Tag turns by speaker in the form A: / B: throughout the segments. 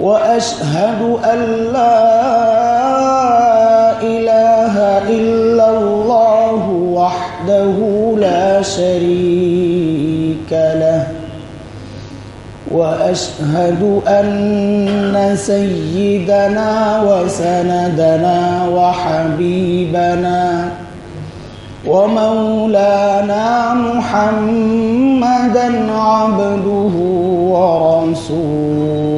A: وأشهد أن لا إله إلا الله وحده لا شريك له. وأشهد أن سيدنا وسندنا وحبيبنا ومولانا محمدا عبده ورسوله.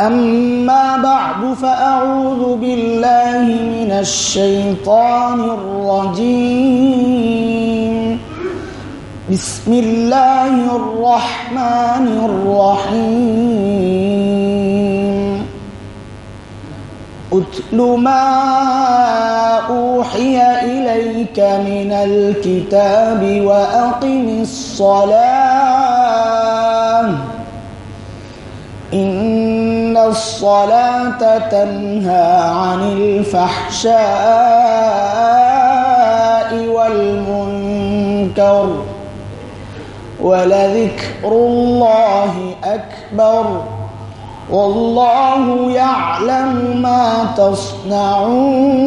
A: أما بعد فأعوذ بالله من الشيطان الرجيم. بسم الله الرحمن الرحيم. أتل ما أوحي إليك من الكتاب وأقم الصلاة. إن الصلاة تنهى عن الفحشاء والمنكر ولذكر الله أكبر والله يعلم ما تصنعون.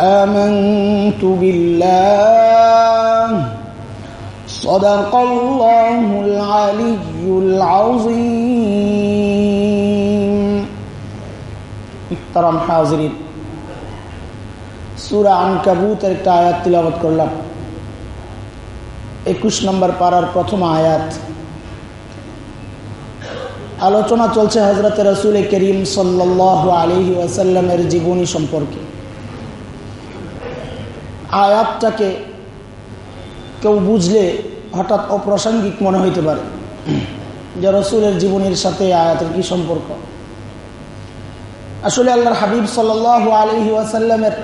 A: آمنت بالله صدق الله العلي العظيم محترم حاضرين সুরা আনকাবুতের একটা আয়াত তিলাবত করলাম একুশ নম্বর পাড়ার প্রথম আয়াত আলোচনা চলছে হজরত রসুল করিম সাল্লাহ আলহি ওয়াসাল্লামের জীবনী সম্পর্কে আয়াতটাকে কেউ বুঝলে হঠাৎ অপ্রাসঙ্গিক মনে হইতে পারে যে রসুলের জীবনের সাথে আয়াতের কি সম্পর্ক। আসলে আল্লাহর হাবিব সাল্লাহ আলহি ওয়াসাল্লামের,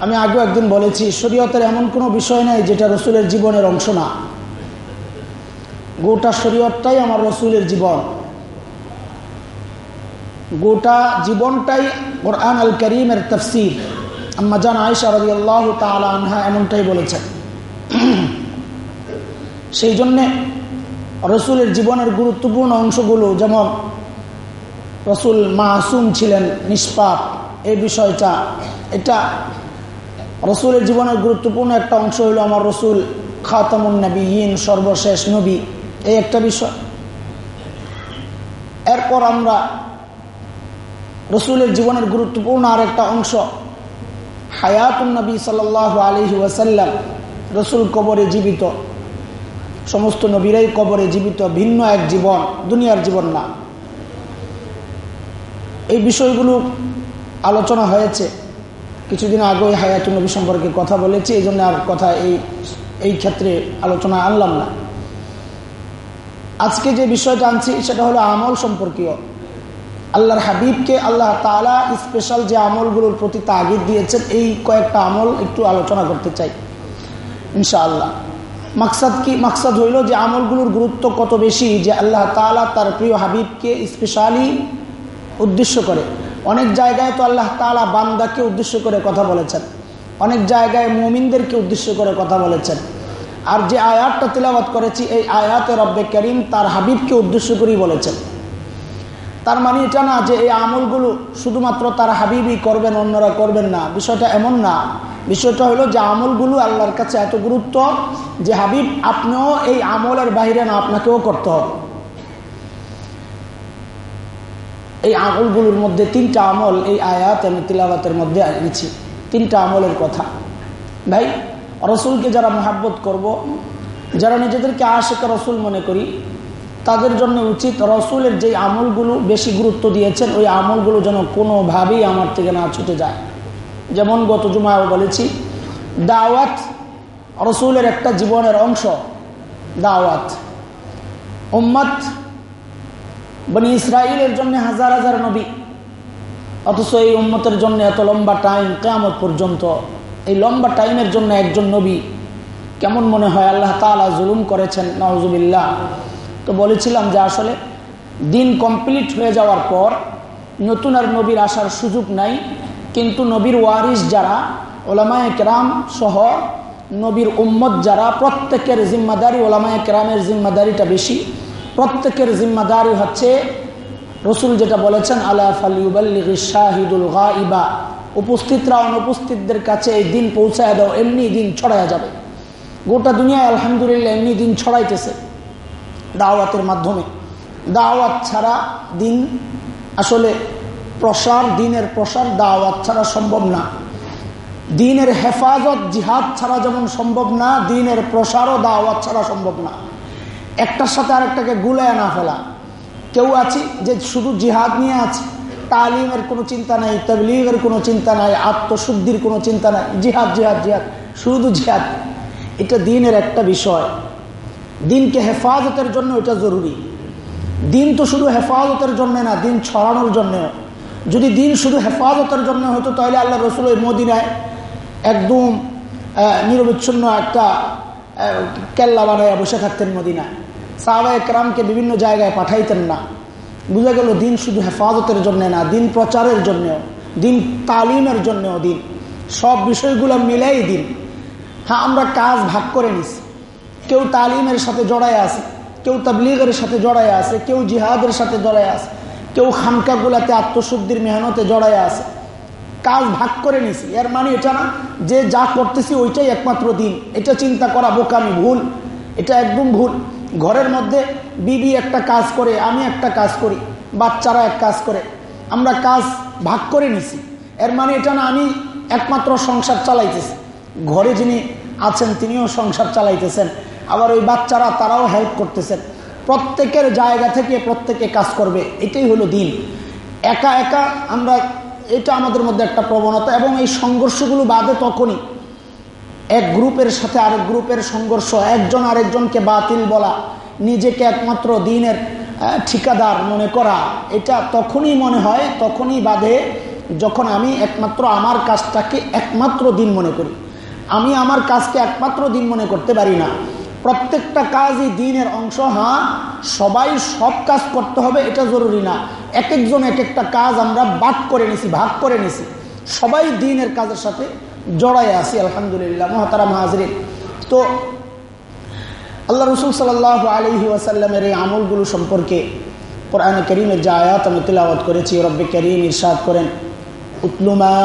A: আমি আগেও একদিন বলেছি, শরীয়তের এমন কোনো বিষয় নাই যেটা রসুলের জীবনের অংশ না। গোটা শরীয়তটাই আমার রসুলের জীবন। গোটা জীবনটাই কোরআন আল করিমের তফসির। আম্মা জান আয়সা রবি আল্লাহ তালা আনহা এমনটাই বলেছেন। সেই জন্যে রসুলের জীবনের গুরুত্বপূর্ণ অংশগুলো, যেমন রসুল মাসুম ছিলেন নিষ্পাপ, এই বিষয়টা, এটা রসুলের জীবনের গুরুত্বপূর্ণ একটা অংশ হলো আমার রসুল খাতামুন নবীন, সর্বশেষ নবী, এই একটা বিষয়। এরপর আমরা রসুলের জীবনের গুরুত্বপূর্ণ আর একটা অংশ, হায়াতুন নবী সাল আলহি ওয়াসাল্লাম, রসুল কবরে জীবিত। সমস্ত নবীরাই কবরে জীবিত, ভিন্ন এক জীবন, দুনিয়ার জীবন না। এই বিষয়গুলো আলোচনা হয়েছে। কিছুদিন আগে হায়াতুল নবী সম্পর্কে কথা বলেছি, এই জন্য আর কথা এই এই ক্ষেত্রে আলোচনা আনলাম না। আজকে যে বিষয়টা আনছি, সেটা হলো আমল সম্পর্কীয়। আল্লাহর হাবিবকে আল্লাহ তালা স্পেশাল যে আমলগুলোর প্রতি তাগিদ দিয়েছেন, এই কয়েকটা আমল একটু আলোচনা করতে চাই, ইনশাআল্লাহ। মাকসাদ কি, মাকসাদ হইল যে আমলগুলোর গুরুত্ব কত বেশি, যে আল্লাহ তালা তার প্রিয় হাবিবকে স্পেশালি উদ্দেশ্য করে। অনেক জায়গায় তো আল্লাহ তালা বান্দাকে উদ্দেশ্য করে কথা বলেছেন। অনেক জায়গায় মুমিনদেরকে উদ্দেশ্য করে কথা বলেছেন। আর যে আয়াতটা তিলাবাত করেছি, এই আয়াতে রব্বে করিম তার হাবিবকে উদ্দেশ্য করেই বলেছেন। তার মানে এটা না যে এই আমলগুলো শুধুমাত্র তার হাবিবই করবেন, অন্যরা করবেন না। বিষয়টা এমন না। বিষয়টা হলো যে আমলগুলো আল্লাহর কাছে এত গুরুত্ব যে হাবিব, আপনিও এই আমলের বাহিরে না, আপনাকেও করতে হবে। এই আমলগুলোর মধ্যে তিনটা আমল এই আয়াত আমি তিলাবাতের মধ্যে এনেছি। তিনটা আমলের কথা। ভাই, রসুলকে যারা মহাব্বত করব। যারা নিজেদেরকে আশেখ রসুল মনে করি তাদের জন্য উচিত রসুলের যে আমলগুলো বেশি গুরুত্ব দিয়েছেন, ওই আমলগুলো যেন কোনোভাবেই আমার থেকে না ছুটে যায়। যেমন গত জুমায় বলেছি, দাওয়াত রসুলের একটা জীবনের অংশ। দাওয়াত। উম্মত বনি ইসরায়েলের জন্য হাজার হাজার নবী। অথচ এই উম্মতের জন্য এত লম্বা টাইম কেমন পর্যন্ত। এই লম্বা টাইমের জন্য একজন নবী কেমন মনে হয়? আল্লাহ তালা জুলুম করেছেন নওয়াজুবিল্লাহ তো বলেছিলাম যে আসলে দিন কমপ্লিট হয়ে যাওয়ার পর নতুন আর নবীর আসার সুযোগ নাই, কিন্তু নবীর ওয়ারিস যারা, ওলামায় কেরাম সহ নবীর উম্মত যারা, প্রত্যেকের জিম্মাদারি, ওলামায় কেরামের জিম্মাদারিটা বেশি। প্রত্যেকের জিম্মাদারি হচ্ছে, রসুল যেটা বলেছেন আল্লাহ শাহিদুল ইবা উপস্থিতরা অনুপস্থিতদের কাছে এই দিন পৌঁছায় দাও, এমনি দিন ছড়াইয়া যাবে। গোটা দুনিয়ায় আলহামদুলিল্লাহ এমনি দিন ছড়াইতেছে। দাওয়াতের মাধ্যমে। দাওয়াত ছাড়া দিন আসলে প্রসার, দিনের প্রসার দাওয়াত ছাড়া সম্ভব না। দিনের হেফাজত, জিহাদ ছাড়া যেমন সম্ভব না, দিনের প্রসারও দাওয়াত ছাড়া সম্ভব না। একটার সাথে আরেকটাকে গুলায় না ফেলা। কেউ আছে যে শুধু জিহাদ নিয়ে আছে, তালিমের কোনো চিন্তা নাই, তবলিগের কোনো চিন্তা নাই, আত্মশুদ্ধির কোনো চিন্তা নাই। জিহাদ জিহাদ জিহাদ, শুধু জিহাদ। এটা দিনের একটা বিষয়। দিনকে হেফাজতের জন্য এটা জরুরি। দিন তো শুধু হেফাজতের জন্য না, দিন ছড়ানোর জন্য যদি দিন শুধু হেফাজতের জন্য হতো, তাহলে আল্লাহ রসুল ওই মদিনায় একদম নিরবিচ্ছিন্ন একটা কেল্লা বানায় বসে থাকতেন মদিনায়। সাহবা একরামকে বিভিন্ন জায়গায় পাঠাইতেন না। বুঝা গেল দিন শুধু হেফাজতের জন্য না, দিন প্রচারের জন্যেও, দিন তালিমের জন্যও দিন। সব বিষয়গুলো মিলেই দিন। হ্যাঁ আমরা কাজ ভাগ করে নিছি। কেউ তালিমের সাথে জড়ায় আছে, কেউ তাবলিগের সাথে জড়ায় আছে, কেউ জিহাদের সাথে জড়ায় আছে, কেউ খানকাগুলাতে আত্মশুদ্ধির মেহনতে জড়ায় আছে। কাজ ভাগ করে নিছি, এর মানে এটা না যে যা করতেছি ওইটাই একমাত্র দিন। এটা চিন্তা করা বোকামি, ভুল। এটা একদম ভুল। ঘরের মধ্যে বিবি একটা কাজ করে, আমি একটা কাজ করি, বাচ্চারা এক কাজ করে। আমরা কাজ ভাগ করে নিছি। এর মানে এটা না আমি একমাত্র সংসার চালাইতেছি। ঘরে যিনি আছেন তিনিও সংসার চালাইতেছেন। আবার ওই বাচ্চারা তারাও হেল্প করতেছেন প্রত্যেকের জায়গা থেকে প্রত্যেকে কাজ করবে, এটাই হলো দিন। একা একা আমরা, এটা আমাদের মধ্যে একটা প্রবণতা এবং এই সংঘর্ষগুলো বাদে তখনই। এক গ্রুপের সাথে আরেক গ্রুপের সংঘর্ষ, একজন আরেকজনকে বাতিল বলা, নিজেকে একমাত্র দিনের ঠিকাদার মনে করা, এটা তখনই মনে হয়, তখনই বাধে যখন আমি একমাত্র আমার কাজটাকে একমাত্র দিন মনে করি। আমি আমার কাজকে একমাত্র দিন মনে করতে পারি না। প্রত্যেকটা কাজই দিনের অংশ হ্যাঁ? সবাই সব কাজ করতে হবে, এটা জরুরি না। এক একজন এক একটা কাজ আমরা বাদ করে নিছি, ভাগ করে নিছি। সবাই দিনের কাজের সাথে জড়াই আছি, আলহামদুলিল্লাহ, মহাতারাম হাজরিন। তো আল্লাহ রসুল সাল আলহি ওয়াসাল্লামের এই আমলগুলো সম্পর্কে কোরআন করিমের যে আয়াত আমি তিলাওয়াত করেছি, রব্বে করিম ইরশাদ করেন উতলুমা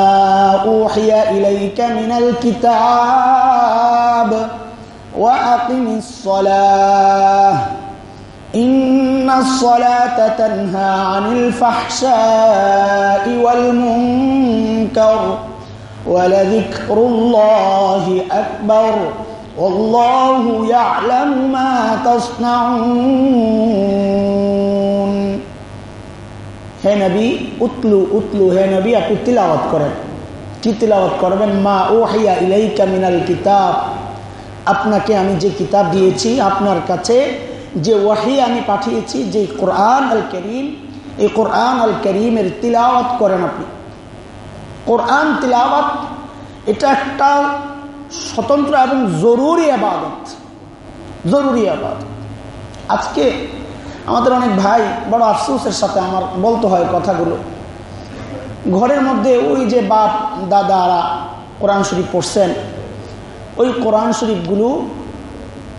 A: ইলাইকা মিনাল কিতাব। وأقم الصلاة إن الصلاة تنهى عن الفحشاء والمنكر ولذكر الله أكبر والله يعلم ما تصنعون হে নবী উতলু উতলু হে নবী আপনি তিলাওয়াত করেন কি তিলাওয়াত করবেন মা ও হাইয়া ইলাইকা মিনাল কিতাব আপনাকে আমি যে কিতাব দিয়েছি আপনার কাছে, যে ওয়াহি আমি পাঠিয়েছি, যে কোরআন আল করিম, এই কোরআন আল করিমের তিলাওয়াত করেন আপনি। কোরআন তিলাওয়াত, এটা একটা স্বতন্ত্র এবং জরুরি আবাদত জরুরি আবাদত। আজকে আমাদের অনেক ভাই বড় আফসোসের সাথে আমার বলতে হয় কথাগুলো। ঘরের মধ্যে ওই যে বাপ দাদারা কোরআন শরীফ পড়ছেন ওই কোরআন শরীফগুলো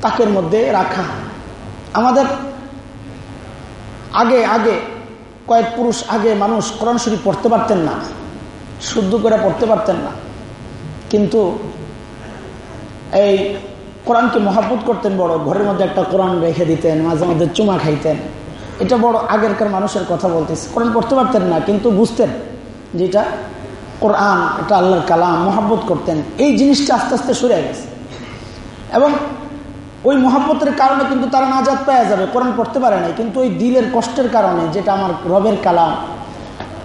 A: তাকের মধ্যে রাখা। আমাদের আগে আগে, কয়েক পুরুষ আগে মানুষ কোরআন শরীফ পড়তে পারতেন না, শুদ্ধ করে পড়তে পারতেন না। কিন্তু এই কোরআনকে মহাব্বত করতেন বড়, ঘরের মধ্যে একটা কোরআন রেখে দিতেন, মাঝে মাঝে চুমা খাইতেন। এটা বড় আগেরকার মানুষের কথা বলতেছে। কোরআন পড়তে পারতেন না, কিন্তু বুঝতেন যেটা কোরআন, এটা আল্লাহর কালাম, মহাব্বত করতেন। এই জিনিসটা আস্তে আস্তে সরে গেছে। এবং ওই মহাব্বতের কারণে কিন্তু তারা নাজাদ পাওয়া যাবে, কোরআন পড়তে পারে নাই। কিন্তু ওই দিলের কষ্টের কারণে, যেটা আমার রবের কালাম।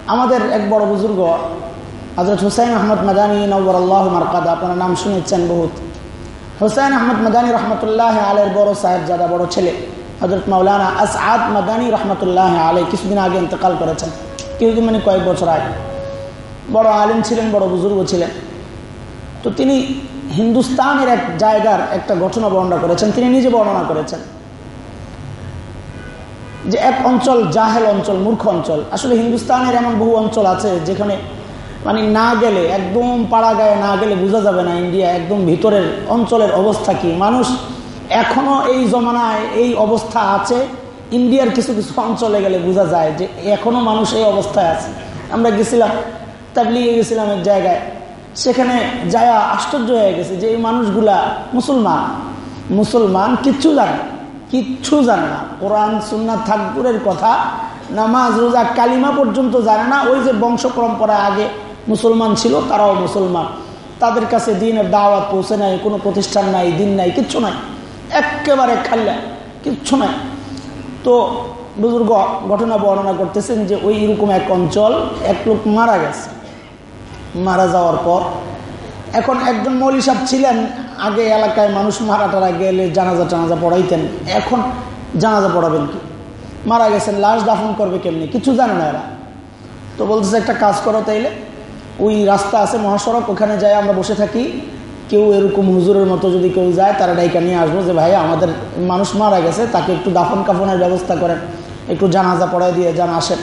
A: আমাদের এক বড় বুজুর্গ হজরত হুসাইন আহমদ মাদানী নবর আল্লাহ মারকাদা, আপনার নাম শুনেছেন বহুত। হুসাইন আহমদ মাদানী রহমতুল্লাহ আলের বড় সাহেব যাদা বড় ছেলে। হজরত মাওলানা আসাদ মাদানী রহমতুল্লাহ আলে কিছুদিন আগে ইন্তকাল করেছেন। কিছুদিন মানে কয়েক বছর আগে। বড় আলিম ছিলেন, বড় বুজুর্গ ছিলেন। তো তিনি হিন্দুস্তানের এক জায়গার একটা ঘটনা বর্ণনা করেছেন, তিনি নিজে বর্ণনা করেছেন। যে এক অঞ্চল জাহেল অঞ্চল, মূর্খ অঞ্চল। আসলে হিন্দুস্তানের এমন বহু অঞ্চল আছে যেখানে মানে না গেলে, একদম পাড়া গায়ে না গেলে বোঝা যাবে না ইন্ডিয়া একদম ভিতরের অঞ্চলের অবস্থা কি। মানুষ এখনও এই জমানায় এই অবস্থা আছে, ইন্ডিয়ার কিছু কিছু অঞ্চলে গেলে বোঝা যায় যে এখনও মানুষ এই অবস্থায় আছে। আমরা গেছিলাম তাবলিগে গেছিলাম এক জায়গায়। সেখানে যায়া আশ্চর্য হয়ে গেছে যে এই মানুষগুলা মুসলমান। মুসলমান কিচ্ছু জানে কিচ্ছু জানে না। কোরআন সুন্না থাকপুরের কথা, নামাজ, রোজা, কালিমা পর্যন্ত জানে না। ওই যে বংশ পরম্পরা আগে মুসলমান ছিল, তারাও মুসলমান। তাদের কাছে দিনের দাওয়াত পৌঁছে নাই, কোনো প্রতিষ্ঠান নাই, দিন নাই, কিচ্ছু নাই। একেবারে খাল্লা, কিচ্ছু নাই। তো বুজুর্গ ঘটনা বর্ণনা করতেছেন যে ওই এরকম এক অঞ্চল, এক লোক মারা গেছে। মারা যাওয়ার পর। এখন একজন মৌলী সাহেব ছিলেন, আগে এলাকায় মানুষ মারা টারা গেলে জানাজা টানাজা পড়াইতেন। এখন জানাজা পড়াবেন কি? মারা গেছেন, লাশ দাফন করবে কেমনি? কিছু জানে না এরা। তো বলতেছে, একটা কাজ করো তাইলে। ওই রাস্তা আছে মহাসড়ক, ওখানে যাই, আমরা বসে থাকি। কেউ এরকম হুজুরের মতো যদি কেউ যায়, তারা ডাইকা নিয়ে আসব যে ভাই আমাদের মানুষ মারা গেছে, তাকে একটু দাফন কাফনের ব্যবস্থা করেন। একটু জানাজা পড়াই দিয়ে যান, আসেন।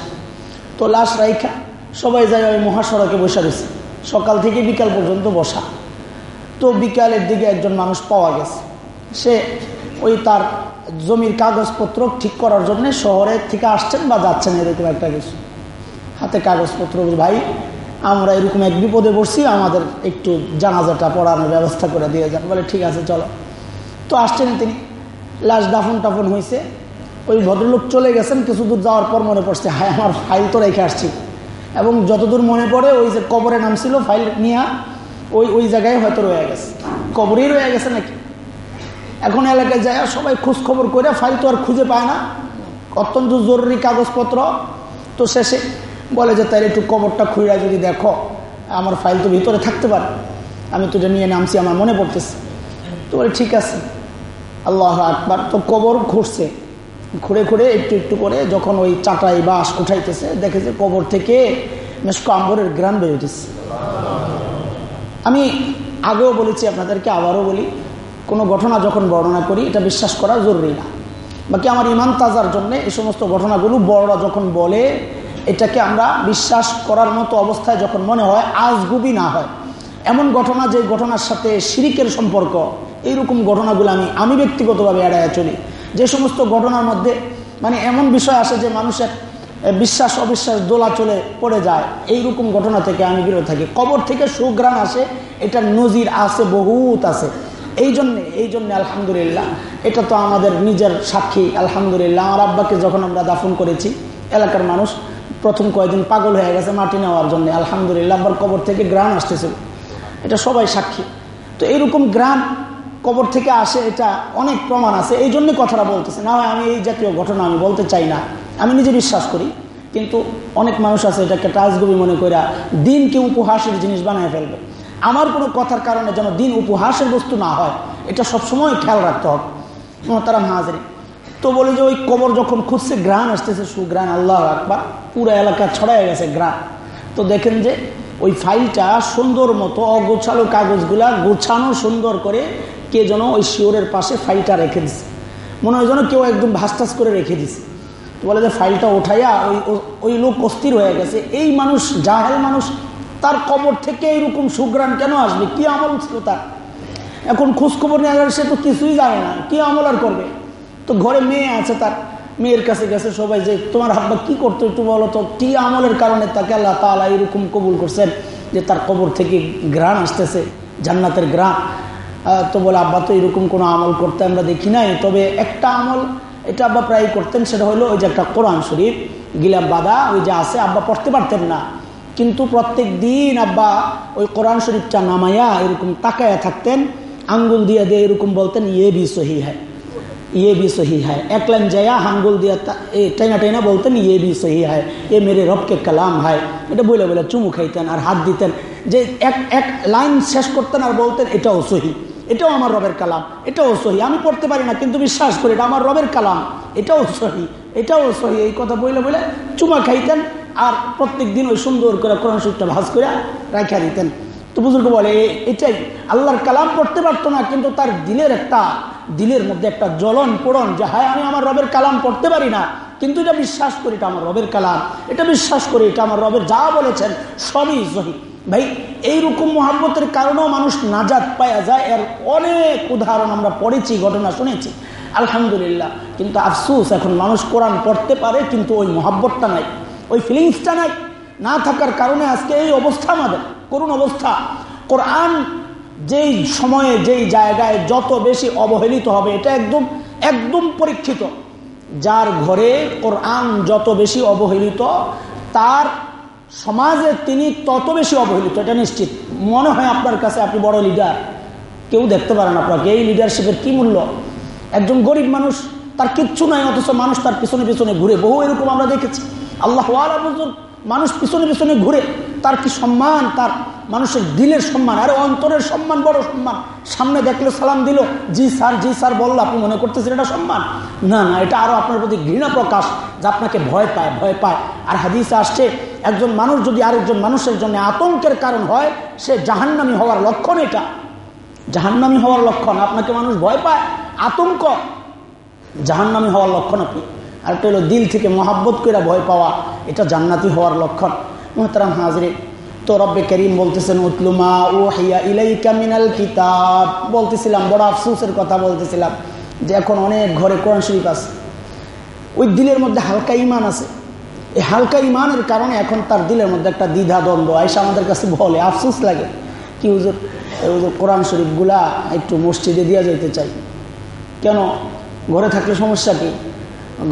A: তো লাশ রাইখা, সবাই যায় ওই মহাসড়কে বসে রয়েছে। সকাল থেকে বিকাল পর্যন্ত বসা। তো বিকালের দিকে একজন মানুষ পাওয়া গেছে। সে ওই তার জমির কাগজপত্র ঠিক করার জন্য শহরে থেকে আসছেন বা যাচ্ছেন এরকম একটা কিছু। হাতে কাগজপত্র ভাই, আমরা এরকম এক বিপদে পড়ছি, আমাদের একটু জানাজাটা পড়ানোর ব্যবস্থা করে দিয়ে যান। বলে, ঠিক আছে, চলো। তো আসছেন তিনি। লাশ দাফন টাফন হয়েছে ওই ভদ্রলোক চলে গেছেন, কিছু দূর যাওয়ার পর মনে পড়ছে, হায়, আমার ফাইল তো রেখে আসছি। এবং যতদূর মনে পড়ে, ওই যে কবরে নাম ছিল ফাইল নিয়ে, ওই ওই জায়গায় হয়তো রয়ে গেছে। কবরেই রয়ে গেছে নাকি? এখন এলাকায় যায়, সবাই খোঁজ খবর করে, ফাইল তো আর খুঁজে পায় না। অত্যন্ত জরুরি কাগজপত্র। তো শেষে বলে যে তাই একটু কবরটা খুঁড়া যদি দেখো, আমার ফাইল তো ভিতরে থাকতে পারে। আমি তো এটা নিয়ে নামছি, আমার মনে পড়তেছে। তো বলে, ঠিক আছে, আল্লাহ আকবার। তো কবর খুঁড়ছে খুঁড়ে ঘুরে একটু একটু করে যখন ওই চাটাই বাস উঠাইতেছে দেখে যে কবর থেকে মেসকো আম্বরের গ্রান বেরোতেছে আমি আগেও বলেছি আপনাদেরকে, আবারও বলি, কোনো ঘটনা যখন বর্ণনা করি, এটা বিশ্বাস করা জরুরি না। বাকি আমার ইমান তাজার জন্য এই সমস্ত ঘটনাগুলো বড়রা যখন বলে, এটাকে আমরা বিশ্বাস করার মতো অবস্থায় যখন মনে হয়, আজগুবি না হয়। এমন ঘটনা যে ঘটনার সাথে শিরিকের সম্পর্ক, এইরকম ঘটনাগুলো আমি আমি ব্যক্তিগতভাবে এড়াইয়া চলি। যে সমস্ত ঘটনার মধ্যে মানে এমন বিষয় আসে যে মানুষের বিশ্বাস, অবিশ্বাস, দোলা চলে, পড়ে যায়। এইরকম ঘটনা থেকে আমি বিরত থাকি। কবর থেকে সুগ্রাম আসে, এটার নজির আছে, বহুত আছে। এই জন্যে এই জন্যে আলহামদুলিল্লাহ, এটা তো আমাদের নিজের সাক্ষী, আলহামদুলিল্লাহ। আমার আব্বাকে যখন আমরা দাফন করেছি, এলাকার মানুষ প্রথম কয়েকদিন পাগল হয়ে গেছে মাটি নেওয়ার জন্য। আলহামদুলিল্লাহ, আব্বার কবর থেকে গ্রাম আসতেছিল। এটা সবাই সাক্ষী। তো এইরকম গ্রাম কবর থেকে আসে, এটা অনেক প্রমাণ আছে। এই জন্যই কথাটা বলতেছে। না হয় আমি এই জাতীয় ঘটনা আমি বলতে চাই না। আমি নিজে বিশ্বাস করি, কিন্তু অনেক মানুষ আছে এটাকে টাজগবি মনে করে দিনকে উপহাসের জিনিস বানায় ফেলবে। আমার কোনো কথার কারণে যেন দিন উপহাসের বস্তু না হয়, এটা সবসময় খেয়াল রাখতে হবে। তারা হাজারি তো বলি যে ওই কবর যখন খুঁজছে গ্রান আসতেছে সুগ্রান আল্লাহ আকবার, পুরো এলাকা ছড়াই গেছে গ্রান তো দেখেন যে ওই ফাইলটা সুন্দর মতো অগোছালো কাগজগুলা গোছানো সুন্দর করে কে যেন ওই শিওরের পাশে ফাইলটা রেখে দিছে। মনে হয় যেন কেউ একদম ভাসটাস করে রেখে দিছে। তো বলে যে ফাইলটা ওঠাইয়া ওই ওই লোক অস্থির হয়ে গেছে। এই মানুষ, জাহেল মানুষ, তার কবর থেকে এইরকম সুগ্রাণ কেন আসবে? কি আমল ছিল তার? এখন খোঁজখবর নিয়ে গেলে সে তো কিছুই জানে না। কি আমল আর করবে? তো ঘরে মেয়ে আছে তার। মেয়ের কাছে গেছে সবাই যে, তোমার হাব্বা কি করতো একটু বলো তো? কি আমলের কারণে তাকে আল্লাহ তালা এরকম কবুল করছেন যে তার কবর থেকে গ্রাণ আসতেছে? জান্নাতের গ্রাণ তো বলে, আব্বা, তো এরকম কোনো আমল করতে আমরা দেখি নাই। তবে একটা আমল এটা আব্বা প্রায় করতেন, সেটা হলো ওই যে একটা কোরআন শরীফ গিলাম বাদা ওই যে আছে, আব্বা পড়তে পারতেন না। কিন্তু প্রত্যেক দিন আব্বা ওই কোরআন শরীফটা নামাইয়া এরকম তাকায়া থাকতেন, আঙ্গুল দিয়ে দিয়ে এরকম বলতেন ইয়ে বি সহি হ্যাঁ ইয়ে বি সহি হ্যাঁ এক লাইন যায়া হাঙ্গুল দিয়া টাইনা টাইনা বলতেন ইয়ে বি সহি হ্যাঁ এ মেরে রবকে কালাম হয় এটা বলে বলে চুমু খাইতেন আর হাত দিতেন। যে এক এক লাইন শেষ করতেন আর বলতেন, এটাও সহি এটাও আমার রবের কালাম, এটাও সহি। আমি পড়তে পারি না, কিন্তু বিশ্বাস করি এটা আমার রবের কালাম, এটাও সহি এটাও সহি। এই কথা বলে বলে চুমা খাইতেন আর প্রত্যেক দিন ওই সুন্দর করে কোরআন শরীফটা ভাজ করে রাখা দিতেন। তো বুজুর্গ বলে এটাই আল্লাহর কালাম পড়তে পারতো না, কিন্তু তার দিলের একটা, দিলের মধ্যে একটা জ্বলন পড়ন যে হ্যাঁ আমি আমার রবের কালাম পড়তে পারি না, কিন্তু এটা বিশ্বাস করি এটা আমার রবের কালাম, এটা বিশ্বাস করি এটা আমার রবের যা বলেছেন সবই সহি। ভাই, এইরকম মহাব্বতের কারণেও মানুষ নাজাদ পাওয়া যায়। এর অনেক উদাহরণ আমরা পড়েছি, ঘটনা শুনেছি। আলহামদুলিল্লাহ। কিন্তু আফসুস, এখন মানুষ কোরআন পড়তে পারে, কিন্তু ওই মহাব্বতটা নাই। ওই ফিলিংসটা নাই। না থাকার কারণে আজকে এই অবস্থা আমাদের। করুন অবস্থা। কোরআন যেই সময়ে, যেই জায়গায় যত বেশি অবহেলিত হবে, এটা একদম একদম পরীক্ষিত। যার ঘরে কোরআন যত বেশি অবহেলিত, তার সমাজে তিনি তত বেশি অবহেলিত, এটা নিশ্চিত। মনে হয় আপনার কাছে আপনি বড় লিডার কেউ দেখতে পারেন আপনাকে, এই লিডারশিপের কি মূল্য? একজন গরিব মানুষ, তার কিচ্ছু নাই, অথচ মানুষ তার পিছনে পিছনে ঘুরে। বহু এরকম আমরা দেখেছি। আল্লাহ মানুষ পিছনে পিছনে ঘুরে। তার কি সম্মান, তার মানুষের দিলের সম্মান, আরে অন্তরের সম্মান বড় সম্মান। সামনে দেখলে সালাম দিল, জি স্যার জি স্যার বলল, আপনি মনে করতেছেন এটা সম্মান? না না, এটা আরও আপনার প্রতি ঘৃণা প্রকাশ, যা আপনাকে ভয় পায় ভয় পায়। আর হাদিসে আসছে, একজন মানুষ যদি আরেকজন মানুষের জন্য আতঙ্কের কারণ হয়, সে জাহান্নামি হওয়ার লক্ষণ এটা। জাহান্নামি হওয়ার লক্ষণ, আপনাকে মানুষ ভয় পায়, আতঙ্ক। জাহান্নামি হওয়ার লক্ষণ আপনি। আর একটা হলো দিল থেকে মহাব্বত করে ভয় পাওয়া, এটা জান্নাতি হওয়ার লক্ষণ। মোহতারাম হাজরে তো রব্বে করিম বলতেছেন উতলুমা ও হাইয়া ইলাই কামিনাল কিতাব। বলতেছিলাম, বড় আফসুসের কথা বলতেছিলাম যে এখন অনেক ঘরে কোরআন শরীফ আছে। ওই দিলের মধ্যে হালকা ইমান আছে। এই হালকা ইমানের কারণে এখন তার দিলের মধ্যে একটা দ্বিধা দ্বন্দ্ব আয়সা আমাদের কাছে বলে, আফসুস লাগে। কি হুজুর? হুজুর, কোরআন শরীফগুলা একটু মসজিদে দিয়ে যেতে চাই। কেন? ঘরে থাকলে সমস্যা কি?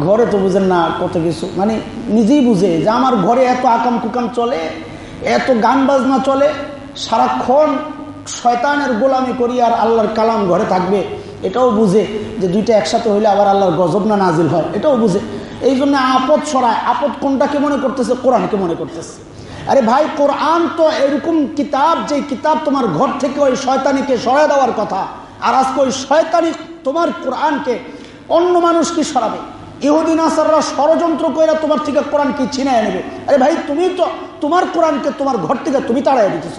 A: ঘরে তো বুঝেন না কত কিছু। মানে নিজেই বুঝে যে আমার ঘরে এত আকাম কুকাম চলে এত গান বাজনা চলে, সারাক্ষণ শয়তানের গোলামি করি আর আল্লাহর কালাম ঘরে থাকবে। এটাও বুঝে যে দুইটা একসাথে হইলে আবার আল্লাহর গজব না নাজিল হয়। এটাও বুঝে। এই জন্য আপদ সরায় আপদ কোনটাকে মনে করতেছে? কোরআনকে মনে করতেছে। আরে ভাই, কোরআন তো এরকম কিতাব যে কিতাব তোমার ঘর থেকে ওই শয়তানিকে সরায় দেওয়ার কথা। আর আজকে ওই শয়তানি তোমার কোরআনকে অন্য মানুষ কি সরাবে? ইহুদিন আসাররা ষড়যন্ত্র করে তোমার থেকে কোরআনকে ছিনায় নেবে? আরে ভাই, তুমি তো তোমার কোরআনকে তোমার ঘর থেকে তুমি তাড়াই দিতেছ।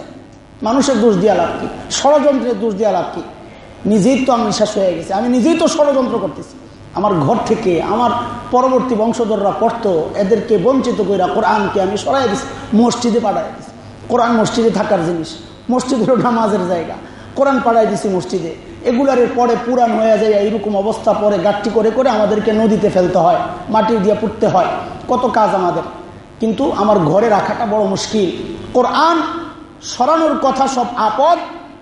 A: মানুষের দোষ দিয়া লাভ কি? ষড়যন্ত্রের দোষ দিয়া লাভ কি? নিজেই তো আমি শেষ হয়ে গেছে। আমি নিজেই তো ষড়যন্ত্র করতেছি। আমার ঘর থেকে আমার পরবর্তী বংশধররা পড়তো, এদেরকে বঞ্চিত করে কোরআনকে আমি সরাই দিছি, মসজিদে পাঠাই দিছি। কোরআন মসজিদে থাকার জিনিস, মসজিদ হলো নামাজের জায়গা। কোরআন পাড়াই দিছি মসজিদে। এগুলার পরে পুরান হয়ে যায়, এইরকম অবস্থা পরে গাঠটি করে করে আমাদেরকে নদীতে ফেলতে হয়, মাটি দিয়ে পুঁততে হয়। কত কাজ আমাদের। কিন্তু আমার ঘরে রাখাটা বড় মুশকিল। কোরআন সরানোর কথা সব আপদ,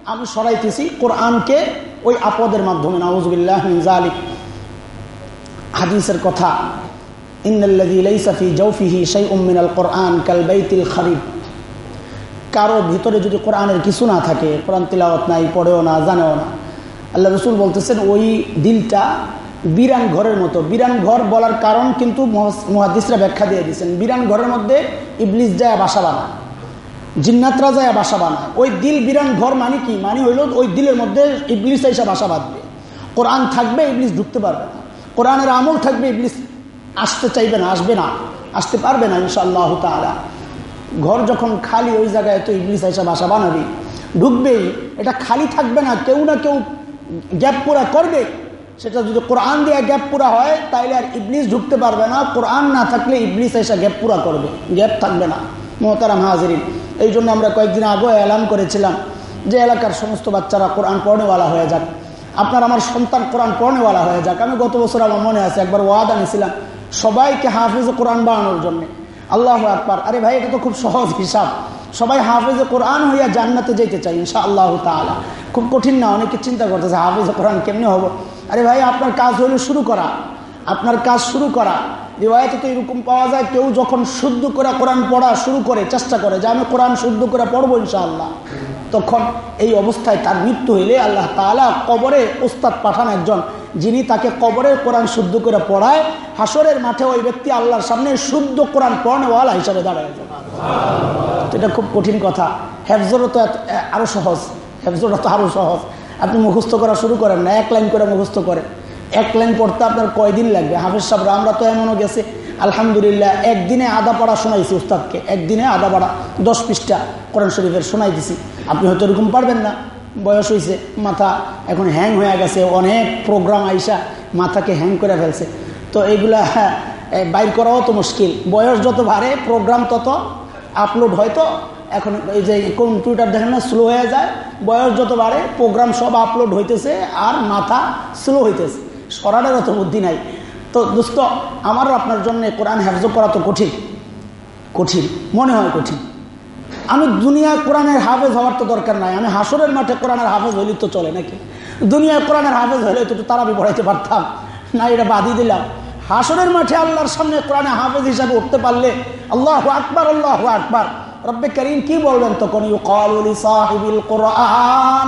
A: আমি সরাইতেছি কোরআনকে ওই আপদের মাধ্যমে। নওয়াজবিল্লাহ জালিক হাদিসের কথা কারও ভিতরে যদি কোরআনের কিছু না থাকে, কোরআন তিলাওয়াত নাই, পড়েও না, জানেও না আল্লাহ রসুল বলতেছেন, ওই দিলটা বিরান ঘরের মতো। বিরান ঘর বলার কারণ কিন্তু মহাদিসরা ব্যাখ্যা দিয়ে দিচ্ছেন বিরান ঘরের মধ্যে ইবলিস যায় বাসা বানায়, জিন্নাতরা যায় বাসা বানায়। ওই দিল বিরান ঘর মানে কি? মানে হইল ওই দিলের মধ্যে ইবলিস এসে বাসা বাঁধবে। কোরআন থাকবে, ইবলিস ঢুকতে পারবে না। কোরআনের আমল থাকবে, ইবলিস আসতে চাইবে না, আসবে না, আসতে পারবে না ইনশাআল্লাহ তালা ঘর যখন খালি, ওই জায়গায় তো ইবলিস এসে বাসা বানাবি ঢুকবেই, এটা খালি থাকবে না, কেউ না কেউ গ্যাপ পুরা করবে, সেটা যদি কোরআন দিয়ে গ্যাপ পুরা হয়, তাইলে আর ইবলিস ঢুকতে পারবে না। কোরআন না থাকলে ইবলিস এসে গ্যাপ পুরা করবে, গ্যাপ থাকবে না, মোহতারাম হাজরিন। এই জন্য আমরা কয়েকদিন আগে এলান করেছিলাম যে এলাকার সমস্ত বাচ্চারা কোরআন পড়নেওয়ালা হয়ে যাক। আপনার আমার সন্তান কোরআন পড়নেওয়ালা হয়ে যাক। আমি গত বছর আমার মনে আছে, একবার ওয়াদ আনিছিলাম সবাইকে হাফিজে কোরআন বানানোর জন্য। আল্লাহ আকবার। আরে ভাই, এটা তো খুব সহজ হিসাব। সবাই হাফেজে কোরআন হইয়া জান্নাতে যেতে চাই ইনশা আল্লাহ তালা খুব কঠিন না, অনেকে চিন্তা করতেছে, হাফেজে কোরআন কেমনি হব? আরে ভাই, আপনার কাজ হইল শুরু করা। আপনার কাজ শুরু করা। রিওয়ায়তে তো এরকম পাওয়া যায়, কেউ যখন শুদ্ধ করে কোরআন পড়া শুরু করে, চেষ্টা করে যে আমি কোরআন শুদ্ধ করে পড়ব, ইনশাআল্লাহ। তখন এই অবস্থায় তার মৃত্যু হইলে আল্লাহ তালা কবরে ওস্তাদ পাঠান একজন। যিনি তাকে কবরের কোরআন শুদ্ধ করে পড়ায় হাসরের মাঠে ওই ব্যক্তি আল্লাহর সামনে শুদ্ধ কোরআন পড়ানোওয়ালা হিসাবে দাঁড়ায় এটা খুব কঠিন কথা। হেফজরও তো আরও সহজ। হেফজরও তো আরও সহজ। আপনি মুখস্থ করা শুরু করেন না, এক লাইন করে মুখস্থ করেন। এক লাইন পড়তে আপনার কয়দিন লাগবে? হাফিজ সাহেবরা, আমরা তো এমনও গেছে আলহামদুলিল্লাহ, একদিনে আদা পড়া শোনাইছি উস্তাদকে, একদিনে আদা পড়া দশ পৃষ্ঠা কোরআন শরীফের শোনাই দিছি। আপনি হয়তো এরকম পারবেন না, বয়স হয়েছে মাথা এখন হ্যাং হয়ে গেছে, অনেক প্রোগ্রাম আইসা মাথাকে হ্যাং করে ফেলছে। তো এইগুলা বাইর করাও তো মুশকিল। বয়স যত বাড়ে প্রোগ্রাম তত আপলোড হয়তো, এখন এই যে কম্পিউটার দেখেন না স্লো হয়ে যায়। বয়স যত বাড়ে প্রোগ্রাম সব আপলোড হইতেছে আর মাথা স্লো হইতেছে। সরানোর অত বুদ্ধি নাই। তো দোস্ত, আমারও আপনার জন্য কোরআন হেফজ করা তো কঠিন। কঠিন, মনে হয় কঠিন। আমি দুনিয়ায় কোরআনের হাফেজ হওয়ার তো দরকার নাই। আমি হাসরের মাঠে কোরআনের হাফেজ হইলে তো চলে নাকি? দুনিয়ায় কোরআনের হাফেজ হলে তো তারাবি পড়াইতে পারতাম। না, এটা বাদি দিলাম। হাসরের মাঠে আল্লাহর সামনে কোরআনে হাফেজ হিসাবে উঠতে পারলে আল্লাহ আকবার আল্লাহ আকবার। রব্বে করিম কি বলবেন তখন? ইউকালুলি সাহিবিল কোরআন।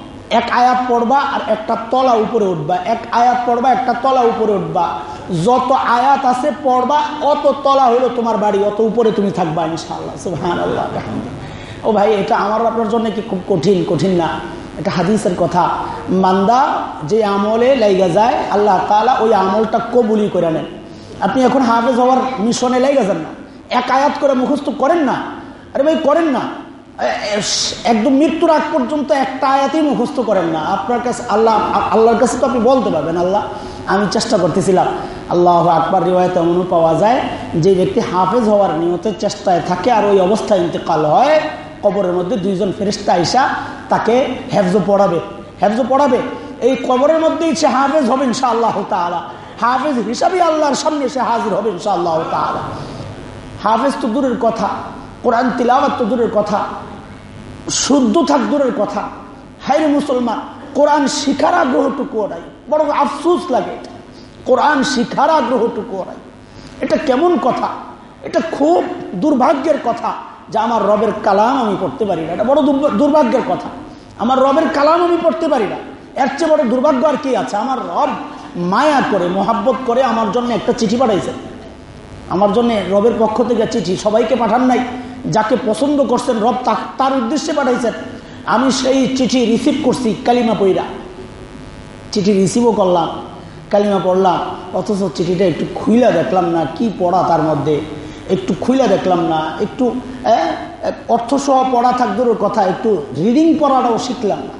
A: এক আয়াত পড়বা আর একটা তলা উপরে উঠবা। এক আয়াত পড়বা, একটা তলা উপরে উঠবা। যত আয়াত আছে পড়বা, অত তলা হলো তোমার বাড়ি, অত উপরে তুমি থাকবা ইনশাআল্লাহ। আল্লাহ ও ভাই, এটা আমার আপনার জন্য কি খুব কঠিন কঠিন না। এটা হাদিসের কথা। মান্দা যে আমলে লাইগা যায়, আল্লাহ তালা ওই আমলটা কবুলি করে নেন। আপনি এখন হাফেজ হওয়ার মিশনে লাইগা যান না। এক আয়াত করে মুখস্থ করেন না। আরে ভাই, করেন না। একদম মৃত্যুর আগ পর্যন্ত একটা আয়াতেই মুখস্থ করেন না। আপনার কাছে আল্লাহ, আল্লাহর কাছে তো আপনি বলতে পারবেন, আল্লাহ, আমি চেষ্টা করতেছিলাম। আল্লাহ আকবর রিওয়ায়তে এমনও পাওয়া যায়, যে ব্যক্তি হাফেজ হওয়ার নিয়তের চেষ্টায় থাকে আর ওই অবস্থায় ইন্তেকাল হয়, কবরের মধ্যে দুইজন ফেরিস্তা আইসা তাকে হেফজ পড়াবে। হেফজ পড়াবে। এই কবরের মধ্যেই সে হাফেজ হবে ইনশা আল্লাহ তালা হাফেজ হিসাবে আল্লাহর সামনে সে হাজির হবে ইনশা আল্লাহ তালা হাফেজ তো দূরের কথা। কোরআন তিলাওয়াত তো দূরের কথা, শুদ্ধ থাক দূরের কথা। হাইরে মুসলমান, কোরআন শিখার আগ্রহটুকু ওরাই বড় আফসুস লাগে কোরআন শিখার আগ্রহটুকু ওরাই এটা কেমন কথা? এটা খুব দুর্ভাগ্যের কথা যে আমার রবের কালাম আমি পড়তে পারি না। এটা বড় দুর্ভাগ্যের কথা। আমার রবের কালাম আমি পড়তে পারি না। এর চেয়ে বড় দুর্ভাগ্য আর কি আছে? আমার রব মায়া করে, মোহাব্বত করে আমার জন্য একটা চিঠি পাঠাইছে আমার জন্য রবের পক্ষ থেকে চিঠি, সবাইকে পাঠান নাই। যাকে পছন্দ করছেন রব তার উদ্দেশ্যে পাঠাইছেন। আমি সেই চিঠি রিসিভ করছি, কালিমা পইরা। চিঠি রিসিভও করলাম, কালিমা পড়লাম, অথচ চিঠিটা একটু খুইলা দেখলাম না, কি পড়া তার মধ্যে? একটু খুইলা দেখলাম না, একটু অর্থসহ পড়া থাকদের কথা, একটু রিডিং পড়াটাও শিখলাম। না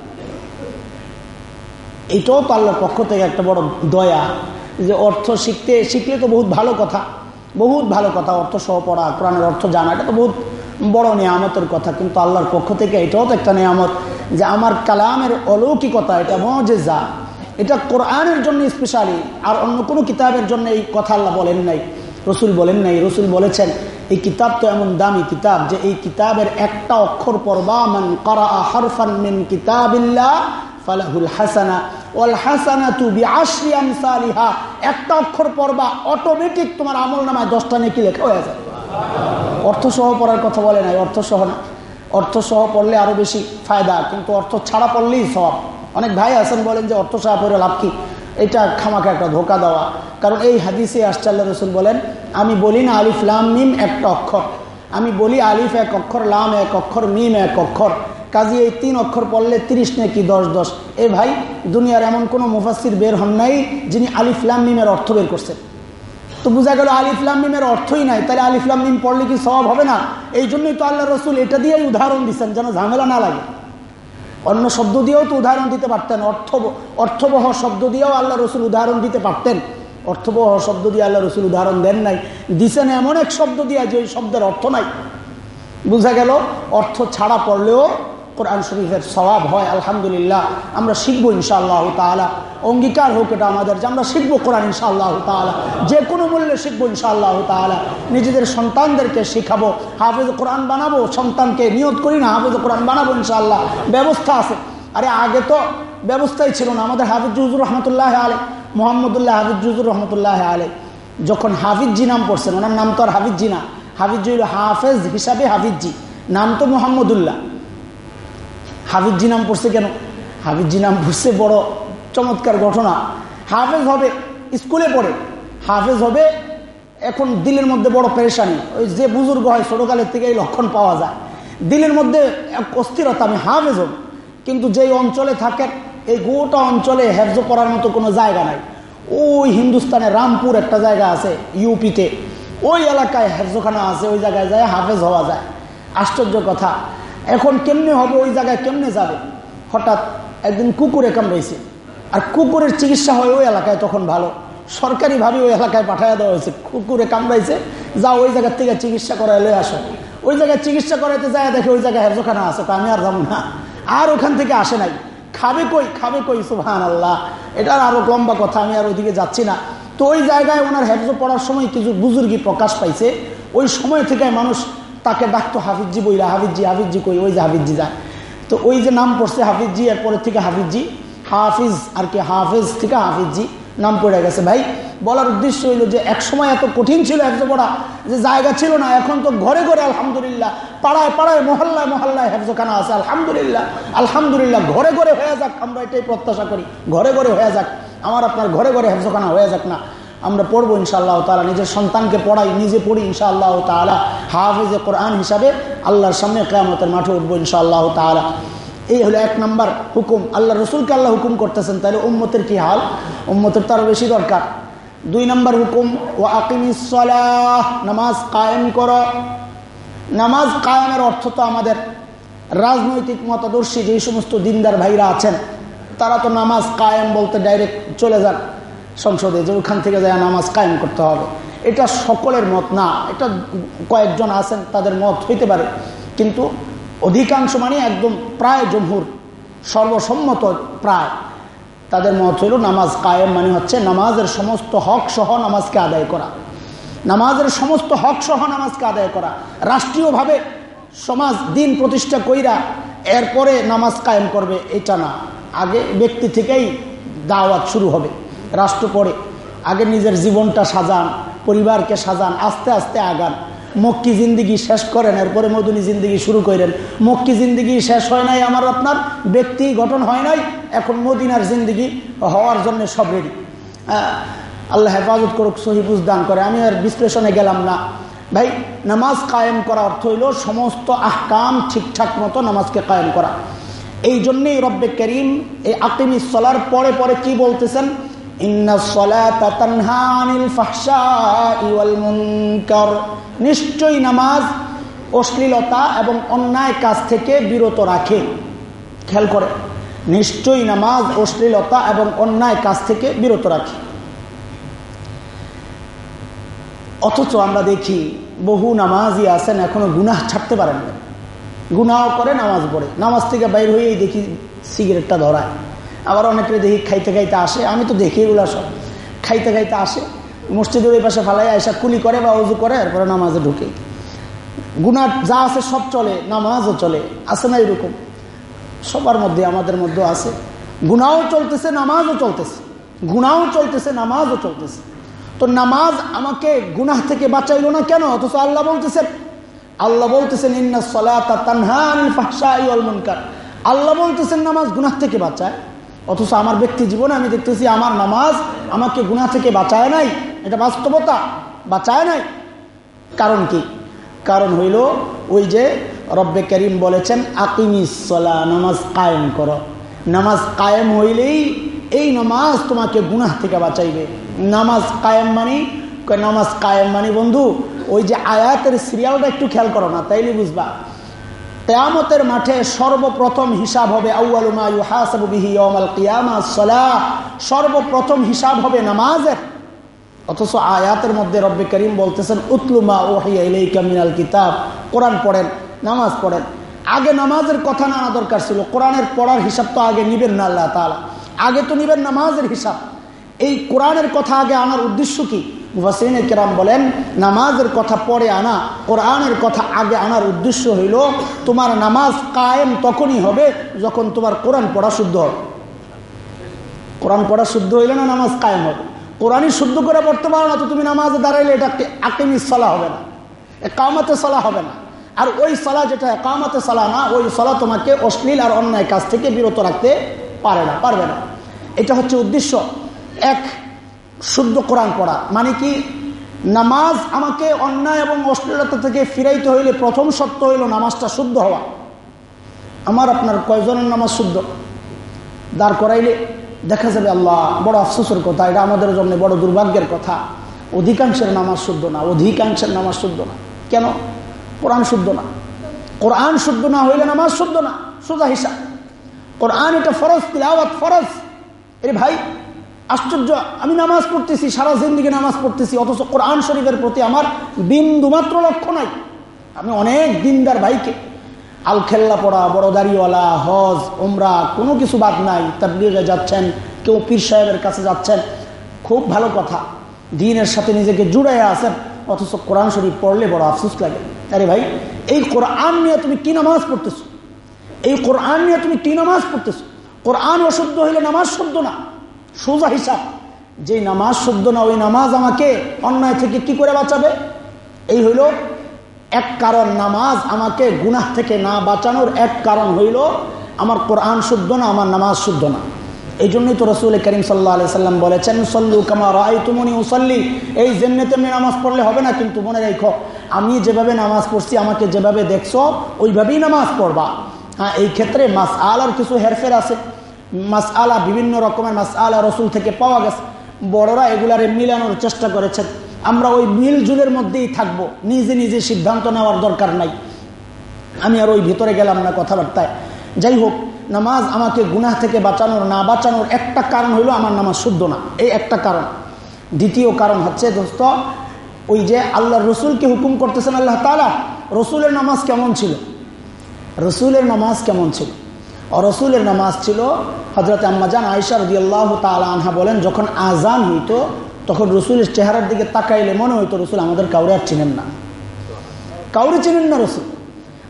A: এটাও তো আল্লাহর পক্ষ থেকে একটা বড় দয়া, যে অর্থ শিখতে, শিখলে তো বহুত ভালো কথা। বহুত ভালো কথা, অর্থ সহ পড়া, কোরআনের অর্থ জানা, এটা তো বহুত বড় নিয়ামতের কথা, কিন্তু আল্লাহর পক্ষ থেকে এটাও তো একটা নিয়ামত যে আমার কালামের অলৌকিকতা, এটা মজে যা এটা কোরআনের জন্য স্পেশালি আর অন্য কোনো কিতাবের জন্য এই কথা আল্লাহ বলেন নাই, রসুল বলেন নাই, রসুল বলেছেন, এই কিতাব তো এমন দামি কিতাব যে এই কিতাবের একটা অক্ষর পড়বা, মান করা হরফান মিন কিতাবিল্লাহ ফালাহুল হাসানা। ওয়াল হাসানা তু বিআশরি আমসালিহা। একটা অক্ষর পড়বা অটোমেটিক তোমার আমল নামায় দশটা নেকি লেখা হয়ে যাবে। অর্থ সহ পড়ার কথা বলে নাই অর্থ সহ না। অর্থ সহ পড়লে আরও বেশি ফায়দা, কিন্তু অর্থ ছাড়া পড়লেই সব। অনেক ভাই আছেন বলেন যে অর্থ সহ পড়ে লাভ কি? এটা খামাকে একটা ধোকা দেওয়া। কারণ এই হাদিসে আশ্চাল্লা রসুল বলেন, আমি বলি না আলিফ লাম মিম, একটা অক্ষর। আমি বলি আলিফ এক অক্ষর, লাম এক অক্ষর, মিম এক অক্ষর। কাজী এই তিন অক্ষর পড়লে তিরিশ নাকি দশ দশ। এ ভাই, দুনিয়ার এমন কোনো মুফাসির বের হন নাই যিনি আলিফলাম মিমের অর্থ বের করছেন। তো বোঝা গেল আলিফলাম মিমের অর্থই নাই। তাহলে আলিফলাম মিম পড়লে কি স্বভাব হবে না? এই জন্যই তো আল্লাহ রসুল এটা দিয়েই উদাহরণ দিচ্ছেন যেন ঝামেলা না লাগে। অন্য শব্দ দিয়েও তো উদাহরণ দিতে পারতেন অর্থ অর্থবহ শব্দ দিয়েও আল্লাহ রসুল উদাহরণ দিতে পারতেন। অর্থবহ শব্দ দিয়ে আল্লাহ রসুল উদাহরণ দেন নাই। দিছেন এমন এক শব্দ দিয়া যে ওই শব্দের অর্থ নাই। বোঝা গেল? অর্থ ছাড়া পড়লেও কোরআন শরীফের স্বভাব হয়, আলহামদুলিল্লাহ। আমরা শিখব ইনশাআল্লাহ তালা অঙ্গীকার হোক এটা আমাদের যে আমরা শিখব কোরআন ইনশাআল্লাহ তালা যে কোনো মূল্যে শিখব ইনশাআল্লাহ তালা নিজেদের সন্তানদেরকে শিখাবো, হাফেজ কোরআন বানাবো, সন্তানকে নিয়োগ করি না, হাফেজ কোরআন বানাবো ইনশাআল্লাহ। ব্যবস্থা আছে। আরে আগে তো ব্যবস্থাই ছিল না। আমাদের হাফিজ রহমতুল্লাহ আলে মোহাম্মদুল্লাহ হাফিজ জুজুর রহমতুল্লাহ আলে যখন হাফিজি নাম পড়ছেন, ওনার নাম তো আর হাফিজি না। হাফিজ হাফেজ হিসাবে হাফিজি নাম তো মোহাম্মদুল্লাহ। হাফিজি নাম পড়ছে কেন? হাফিজি নাম পড়ছে বড় চমৎকার ঘটনা। হাফেজ হবে স্কুলে পড়ে। হাফেজ হবে এখন দিলের মধ্যে বড় পেরেশানি। ওই যে বুজুর্গ হয়, ছোটকালের থেকে এই লক্ষণ পাওয়া যায়। দিলের মধ্যে অস্থিরতা, আমি হাফেজ হব। কিন্তু যেই অঞ্চলে থাকেন এই গোটা অঞ্চলে হেফজ করার মতো কোনো জায়গা নাই। ওই হিন্দুস্তানে রামপুর একটা জায়গা আছে, ইউপিতে। ওই এলাকায় হেফজখানা আছে, ওই জায়গায় যায়, হাফেজ হওয়া যায়। আশ্চর্য কথা। এখন কেমনে হবে, ওই জায়গায় কেমনে যাবে? হঠাৎ একদিন কুকুরে কামড়াইছে। আর কুকুরের চিকিৎসা হয় ওই এলাকায় তখন ভালো। সরকারিভাবে ওই এলাকায় পাঠাইয়া দেওয়া হয়েছে। কুকুরে কামড়াইছে যা ওই জায়গার থেকে চিকিৎসা করায় লয়ে আসো। ওই জায়গায় চিকিৎসা করাইতে যায় দেখে ওই জায়গায় হেফজখানা আছে। তো আমি আর যাব না। আর ওখান থেকে আসে নাই। খাবে কই? খাবে কই? সুহান আল্লাহ এটা আরও লম্বা কথা, আমি আর ওইদিকে যাচ্ছি না। তো ওই জায়গায় ওনার হেফজ পড়ার সময় কিছু বুজুর্গি প্রকাশ পাইছে। ওই সময় থেকে মানুষ তাকে ডাকতো হাফিজি বইলা হাফিজি হাফিজি কই? ওই যে হাফিজি যায়। তো ওই যে নাম পড়ছে হাফিজি এরপরের থেকে হাফিজি হাফিজ আর কি হাফিজ থেকে হাফিজি নাম পড়ে গেছে ভাই। বলার উদ্দেশ্য হইল যে এক সময় এত কঠিন ছিল একশো পড়া যে জায়গা ছিল না। এখন তো ঘরে ঘরে আলহামদুলিল্লাহ, পাড়ায় পাড়ায়, মহল্লায় মহল্লায় হেফজখানা আছে, আলহামদুলিল্লাহ আলহামদুলিল্লাহ। ঘরে ঘরে হয়ে যাক, আমরা এটাই প্রত্যাশা করি। ঘরে ঘরে হয়ে যাক, আমার আপনার ঘরে ঘরে হেফজখানা হয়ে যাক না। আমরা পড়ব ইনশাআল্লাহ তালা নিজের সন্তানকে পড়াই, নিজে পড়ি ইনশাআল্লাহ তালা হাফিজে কোরআন হিসাবে আল্লাহর সামনে কেয়ামতের মাঠে উঠবো ইনশাআল্লাহ তালা এই হলো এক নম্বর হুকুম। আল্লাহ রসুলকে আল্লাহ হুকুম করতেছেন, তাহলে উম্মতের কি হাল? উম্মতের তো আরও বেশি দরকার। দুই নম্বর হুকুম ও আকিমিসলাহ নামাজ কায়েম কর। নামাজ কায়েমের অর্থ তো আমাদের রাজনৈতিক মতাদর্শী যেই সমস্ত দিনদার ভাইরা আছেন, তারা তো নামাজ কায়েম বলতে ডাইরেক্ট চলে যান সংসদে, যে ওখান থেকে যায় নামাজ কায়েম করতে হবে। এটা সকলের মত না, এটা কয়েকজন আছেন, তাদের মত হইতে পারে। কিন্তু অধিকাংশ মানে একদম প্রায় জমহুর, সর্বসম্মত প্রায়। তাদের মত হইল নামাজ কায়েম মানে হচ্ছে নামাজের সমস্ত হক সহ নামাজকে আদায় করা। নামাজের সমস্ত হক সহ নামাজকে আদায় করা। রাষ্ট্রীয়ভাবে সমাজ দিন প্রতিষ্ঠা কইরা এরপরে নামাজ কায়েম করবে, এটা না। আগে ব্যক্তি থেকেই দাওয়াত শুরু হবে, রাষ্ট্র পরে আগে নিজের জীবনটা সাজান, পরিবারকে সাজান, আস্তে আস্তে আগান। মক্কি জিন্দিগি শেষ করেন, এরপরে মধুনী জিন্দিগি শুরু করেন। মক্কি জিন্দিগি শেষ হয় নাই, আমার আপনার ব্যক্তি গঠন হয় নাই, এখন মদিনার জিন্দিগি হওয়ার জন্য সব রেডি আল্লাহ হেফাজত করুক সহিবুজ দান করে, আমি আর বিশ্লেষণে গেলাম না। ভাই, নামাজ কায়েম করা অর্থ হইল সমস্ত আহকাম ঠিকঠাক মতো নামাজকে কায়েম করা। এই জন্যেই রব্বে করিম এই আকিম চলার পরে পরে কি বলতেছেন? নিশ্চয়ই নামাজ অশ্লীলতা এবং অন্যায় কাজ থেকে বিরত রাখে। খেয়াল করে, নিশ্চয়ই নামাজ অশ্লীলতা এবং অন্যায় কাজ থেকে বিরত রাখে। অথচ আমরা দেখি বহু নামাজই আছেন, এখনও গুনাহ ছাড়তে পারেন না। গুনাহ করে নামাজ পড়ে। নামাজ থেকে বাইর হয়েই দেখি সিগারেটটা ধরায়। আবার অনেকে দেখি খাইতে খাইতে আসে। আমি তো দেখি এগুলো সব। খাইতে খাইতে আসে। মসজিদের ওই পাশে ফালাই আইসা কুলি করে বা উজু করে, এরপরে নামাজে ঢুকে। গুনার যা আছে সব চলে, নামাজও চলে, আছে না এরকম? সবার মধ্যে, আমাদের মধ্যে আছে। গুনাও চলতেছে, নামাজও চলতেছে। গুনাও চলতেছে, নামাজও চলতেছে। তো নামাজ আমাকে গুনাহ থেকে বাঁচাইল না কেন? অথচ আল্লাহ বলতেছেন আল্লাহ বলতেছেন, ইন্না সলাতা তানহান ওয়াল আল্লাহ বলতেছেন, নামাজ গুনাহ থেকে বাঁচায়। অথচ আমার ব্যক্তি জীবনে আমি দেখতেছি আমার নামাজ আমাকে গুনাহ থেকে বাঁচায় নাই। এটা বাস্তবতা। বাঁচায় নাই। কারণ কি? কারণ হইল ওই যে রব্বে করিম বলেছেন আকিমিসলা নামাজ কায়েম করো। নামাজ কায়েম হইলেই এই নামাজ তোমাকে গুনাহ থেকে বাঁচাইবে। নামাজ কায়েম মানি, নামাজ কায়েম মানি বন্ধু, ওই যে আয়াতের সিরিয়ালটা একটু খেয়াল করো না, তাইলে বুঝবা। কেয়ামতের মাঠে সর্বপ্রথম হিসাব হবে সর্বপ্রথম হিসাব হবে নামাজের। অথচ আয়াতের মধ্যে রব্বে করিম বলতেছেন উতলুমা ওহিয়া মিনাল কিতাব। কোরআন পড়েন, নামাজ পড়েন। আগে নামাজের কথা না দরকার ছিল। কোরআনের পড়ার হিসাব তো আগে নিবেন না আল্লাহ তালা আগে তো নিবেন নামাজের হিসাব। এই কোরআনের কথা আগে আনার উদ্দেশ্য কি? মুফাসিন কেরাম বলেন, নামাজের কথা পরে আনা, কোরআনের কথা আগে আনার উদ্দেশ্য হইল, তোমার নামাজ কায়েম তখনই হবে যখন তোমার কোরআন পড়া শুদ্ধ হবে। কোরআন পড়া শুদ্ধ হইলে না নামাজ কায়েম হবে। কোরআনই শুদ্ধ করে পড়তে পারো না তো তুমি নামাজে দাঁড়াইলে এটা আকিমি সলা হবে না? কামাতে সলা হবে না। আর ওই সলা যেটা কামাতে সলা না, ওই সলা তোমাকে অশ্লীল আর অন্যায় কাজ থেকে বিরত রাখতে পারে না, পারবে না। এটা হচ্ছে উদ্দেশ্য। এক শুদ্ধ কোরআন পড়া। মানে কি? নামাজ আমাকে অন্যায় এবং অশ্লীলতা থেকে ফিরাইতে হইলে প্রথম শর্ত হইল নামাজটা শুদ্ধ হওয়া। আমার আপনার কয়জনের নামাজ শুদ্ধ? দাঁড় করাইলে দেখা যাবে আল্লাহ, বড় আফসোসের কথা, এটা আমাদের জন্য বড় দুর্ভাগ্যের কথা। অধিকাংশের নামাজ শুদ্ধ না, অধিকাংশের নামাজ শুদ্ধ না। কেন? কোরআন শুদ্ধ না। কোরআন শুদ্ধ না হইলে নামাজ শুদ্ধ না। সোজা হিসাব। কোরআন এটা ফরজ, তিলাওয়াত ফরজ। এরে ভাই আশ্চর্য, আমি নামাজ পড়তেছি, সারা জিন্দিগি নামাজ পড়তেছি, অথচ কোরআন শরীফের প্রতি আমার বিন্দুমাত্র লক্ষ্য নাই। আমি অনেক দিনদার ভাইকে আল খেল্লা পড়া, বড় দাড়িওয়ালা, হজ ওমরা কোনো কিছু বাদ নাই তার তাবলিগে যাচ্ছেন, কেউ পীর সাহেবের কাছে যাচ্ছেন, খুব ভালো কথা। দিনের সাথে নিজেকে জুড়াইয়া আছেন, অথচ কোরআন শরীফ পড়লে বড় আফসোস লাগে। আরে ভাই, এই কোরআন নিয়ে তুমি কি নামাজ পড়তেছো? এই কোরআন নিয়ে তুমি কি নামাজ পড়তেছো? কোরআন অশুদ্ধ হইলে নামাজ শুদ্ধ না। সোজা হিসাব। যে নামাজ শুদ্ধ না, ওই নামাজ আমাকে অন্যায় থেকে কি করে বাঁচাবে? এই হইল এক কারণ, নামাজ আমাকে গুনাহ থেকে না বাঁচানোর এক কারণ হইল আমার কোরআন শুদ্ধ না, আমার নামাজ শুদ্ধ না। এই জন্যই তো রসুল করিম সাল্লাহ আলি সাল্লাম বলেছেন, সল্লু কামার আই তুমনি উসল্লি। এই জেনে তেমনি নামাজ পড়লে হবে না, কিন্তু মনে রেখো, আমি যেভাবে নামাজ পড়ছি, আমাকে যেভাবে দেখছ, ওইভাবেই নামাজ পড়বা। হ্যাঁ এই ক্ষেত্রে মাস আল আর কিছু হেরফের আছে। মাস আলা বিভিন্ন রকমের মাস আলা রসুল থেকে পাওয়া গেছে। বড়রা এগুলারে মিলানোর চেষ্টা করেছেন। আমরা ওই মিল জুলের মধ্যেই থাকব। নিজে নিজে সিদ্ধান্ত নেওয়ার দরকার নাই। আমি আর ওই ভিতরে গেলাম না কথাবার্তায়। যাই হোক, নামাজ আমাকে গুনাহ থেকে বাঁচানোর, না বাঁচানোর একটা কারণ হলো আমার নামাজ শুদ্ধ না। এই একটা কারণ। দ্বিতীয় কারণ হচ্ছে দোস্ত, ওই যে আল্লাহ রসুলকে হুকুম করতেছেন আল্লাহ তালা রসুলের নামাজ কেমন ছিল? রসুলের নামাজ কেমন ছিল? রসুলের নামাজ ছিল হজরত আম্মাজান আয়সা আল্লাহ তালা আনহা বলেন, যখন আজান হইতো, তখন রসুলের চেহারার দিকে তাকাইলে মনে হইতো রসুল আমাদের কাউরে আর চিনেন না। কাউরে চিনেন না রসুল।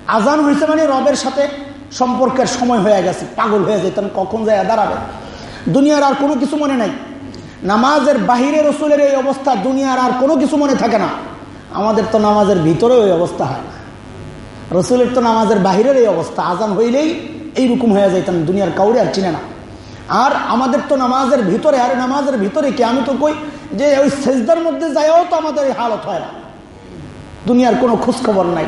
A: আজান হয়েছে মানে রবের সাথে সম্পর্কের সময় হয়ে গেছে, পাগল হয়ে যেতেন কখন যায় দাঁড়াবে? দুনিয়ার আর কোনো কিছু মনে নাই। নামাজের বাহিরে রসুলের এই অবস্থা, দুনিয়ার আর কোনো কিছু মনে থাকে না। আমাদের তো নামাজের ভিতরে ওই অবস্থা হয় না। রসুলের তো নামাজের বাহিরের এই অবস্থা আজান হইলেই এইরকম হয়ে যাইতেন দুনিয়ার কাউরে আর চিনে না। আর আমাদের তো নামাজের ভিতরে, আর নামাজের ভিতরে কি? আমি তো কই যে ওই সেজদার মধ্যে যাইও তো আমাদের এই হালত হয় না। দুনিয়ার কোনো খোঁজখবর নাই।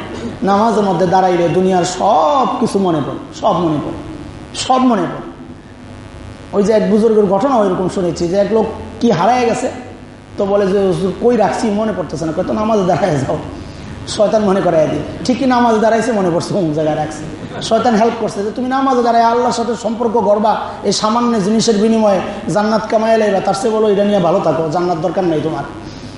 A: নামাজের মধ্যে দাঁড়াইলে দুনিয়ার সব কিছু মনে পড়ে, সব মনে পড়ে, সব মনে পড়ে। ওই যে এক বুজুর্গের ঘটনা ওইরকম শুনেছি যে এক লোক কি হারায় গেছে, তো বলে যে কই রাখছি? মনে পড়তেছে না। কত নামাজে দাঁড়ায় যাও। শয়তান মনে করাই দিই ঠিকই নামাজ দাঁড়াইছে, মনে পড়ছে কোন জায়গায় রাখছে। শয়তান হেল্প করছে। যে তুমি নামাজে দাঁড়ায় আল্লাহর সাথে সম্পর্ক গড়বা, এই সামান্য জিনিসের বিনিময়ে জান্নাত কামাই লাইবা, তার সে বলো এটা নিয়ে ভালো থাকো, জান্নাত দরকার নেই তোমার।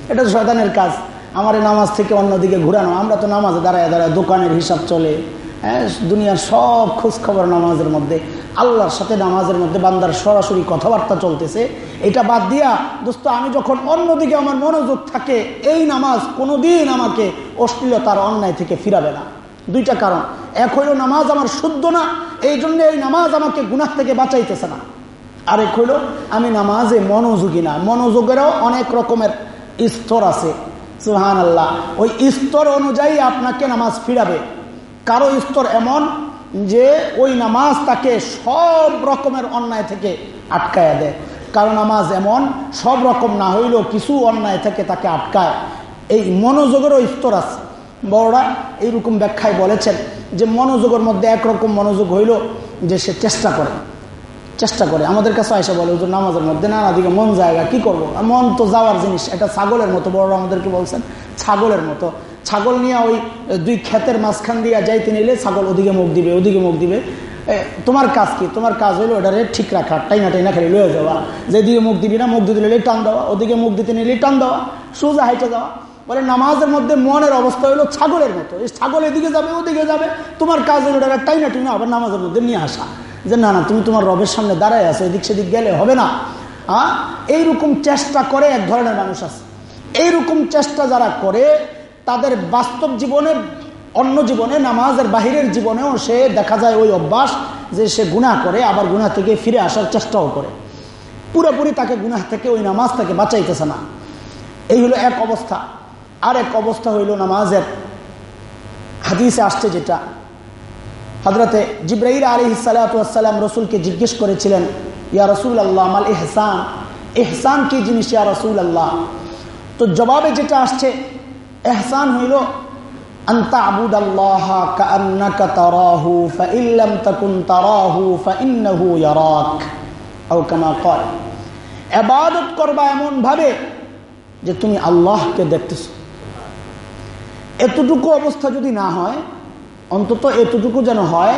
A: এটা শয়তানের কাজ। আমার নামাজ থেকে অন্যদিকে ঘুরানো, আমরা তো নামাজে দাঁড়ায় দাঁড়ায় দোকানের হিসাব চলে। হ্যাঁ দুনিয়ার সব খোঁজখবর নামাজের মধ্যে। আল্লাহর সাথে নামাজের মধ্যে বান্দার সরাসরি কথাবার্তা চলতেছে। এটা বাদ দিয়া, দোস্ত, আমি যখন অন্যদিকে আমার মনোযোগ থাকে, এই নামাজ কোনোদিন আমাকে অশ্লীলতার অন্যায় থেকে ফিরাবে না। দুইটা কারণ। এক হইল নামাজ আমার শুদ্ধ না, এই জন্য এই নামাজ আমাকে গুনাহ থেকে বাঁচাইতেছে না। আরেক হইল, আমি নামাজে মনোযোগী না। মনোযোগেরও অনেক রকমের স্তর আছে। সুহান আল্লাহ ওই স্তর অনুযায়ী আপনাকে নামাজ ফিরাবে। কারও স্তর এমন যে ওই নামাজ তাকে সব রকমের অন্যায় থেকে আটকায় দেয়। কারও নামাজ এমন, সব রকম না হইলেও কিছু অন্যায় থেকে তাকে আটকায়। এই মনোযোগেরও স্তর আছে। বড়রা এইরকম ব্যাখ্যায় বলেছেন যে মনোযোগের মধ্যে একরকম মনোযোগ হইল যে সে চেষ্টা করে চেষ্টা করে। আমাদের কাছে আয়সা বলে যে নামাজের মধ্যে নানা দিকে মন জায়গা, কি করব? মন তো যাওয়ার জিনিস, এটা ছাগলের মতো বড় আমাদেরকে বলছেন, ছাগলের মতো। ছাগল নিয়ে ওই দুই ক্ষেতের মাঝখান দিয়ে যাইতে নিলে ছাগল ওদিকে মুখ দিবে, ওদিকে মুখ দিবে। তোমার কাজ কি? তোমার কাজ হলো ওটারে ঠিক রাখা, টাইনা টাইনা খালি লয়ে যাওয়া। যেদিকে মুখ দিবি না, মুখ দিতে নিলে টান দেওয়া, ওদিকে মুখ দিতে নিলে টান দেওয়া, সোজা হাইটে যাওয়া। বলে নামাজের মধ্যে মনের অবস্থা হলো ছাগলের মতো। এই ছাগল এদিকে যাবে, ওদিকে যাবে। তোমার কাজ হলো ওটা টাইনা টাইনা আবার নামাজের মধ্যে নিয়ে আসা। যে না না, তুমি তোমার রবের সামনে দাঁড়ায় আছো, এদিক সেদিক গেলে হবে না। হ্যাঁ এইরকম চেষ্টা করে এক ধরনের মানুষ আছে। এইরকম চেষ্টা যারা করে, তাদের বাস্তব জীবনে, অন্য জীবনে, নামাজের বাহিরের জীবনেও সে দেখা যায় ওই অভ্যাস যে সে গুণা করে, আবার গুণা থেকে ফিরে আসার চেষ্টাও করে। পুরোপুরি তাকে গুনাহ থেকে, ওই নামাজ তাকে বাঁচাইতেছে না। এই হলো এক অবস্থা। আর এক অবস্থা হইল নামাজের। হাদিসে আসছে যেটা। হজরতে জিব্রাহির আলী সালাতাম রসুলকে জিজ্ঞেস করেছিলেন, ইয়া রসুল আল্লাহ মাল এহসান এহসান কি জিনিস, ইয়া রসুল আল্লাহ তো জবাবে যেটা আসছে এহসান হইল আল্লাহ কর করবা এমন ভাবে যে তুমি আল্লাহকে দেখতেছ। এতটুকু অবস্থা যদি না হয়, অন্তত এতটুকু যেন হয়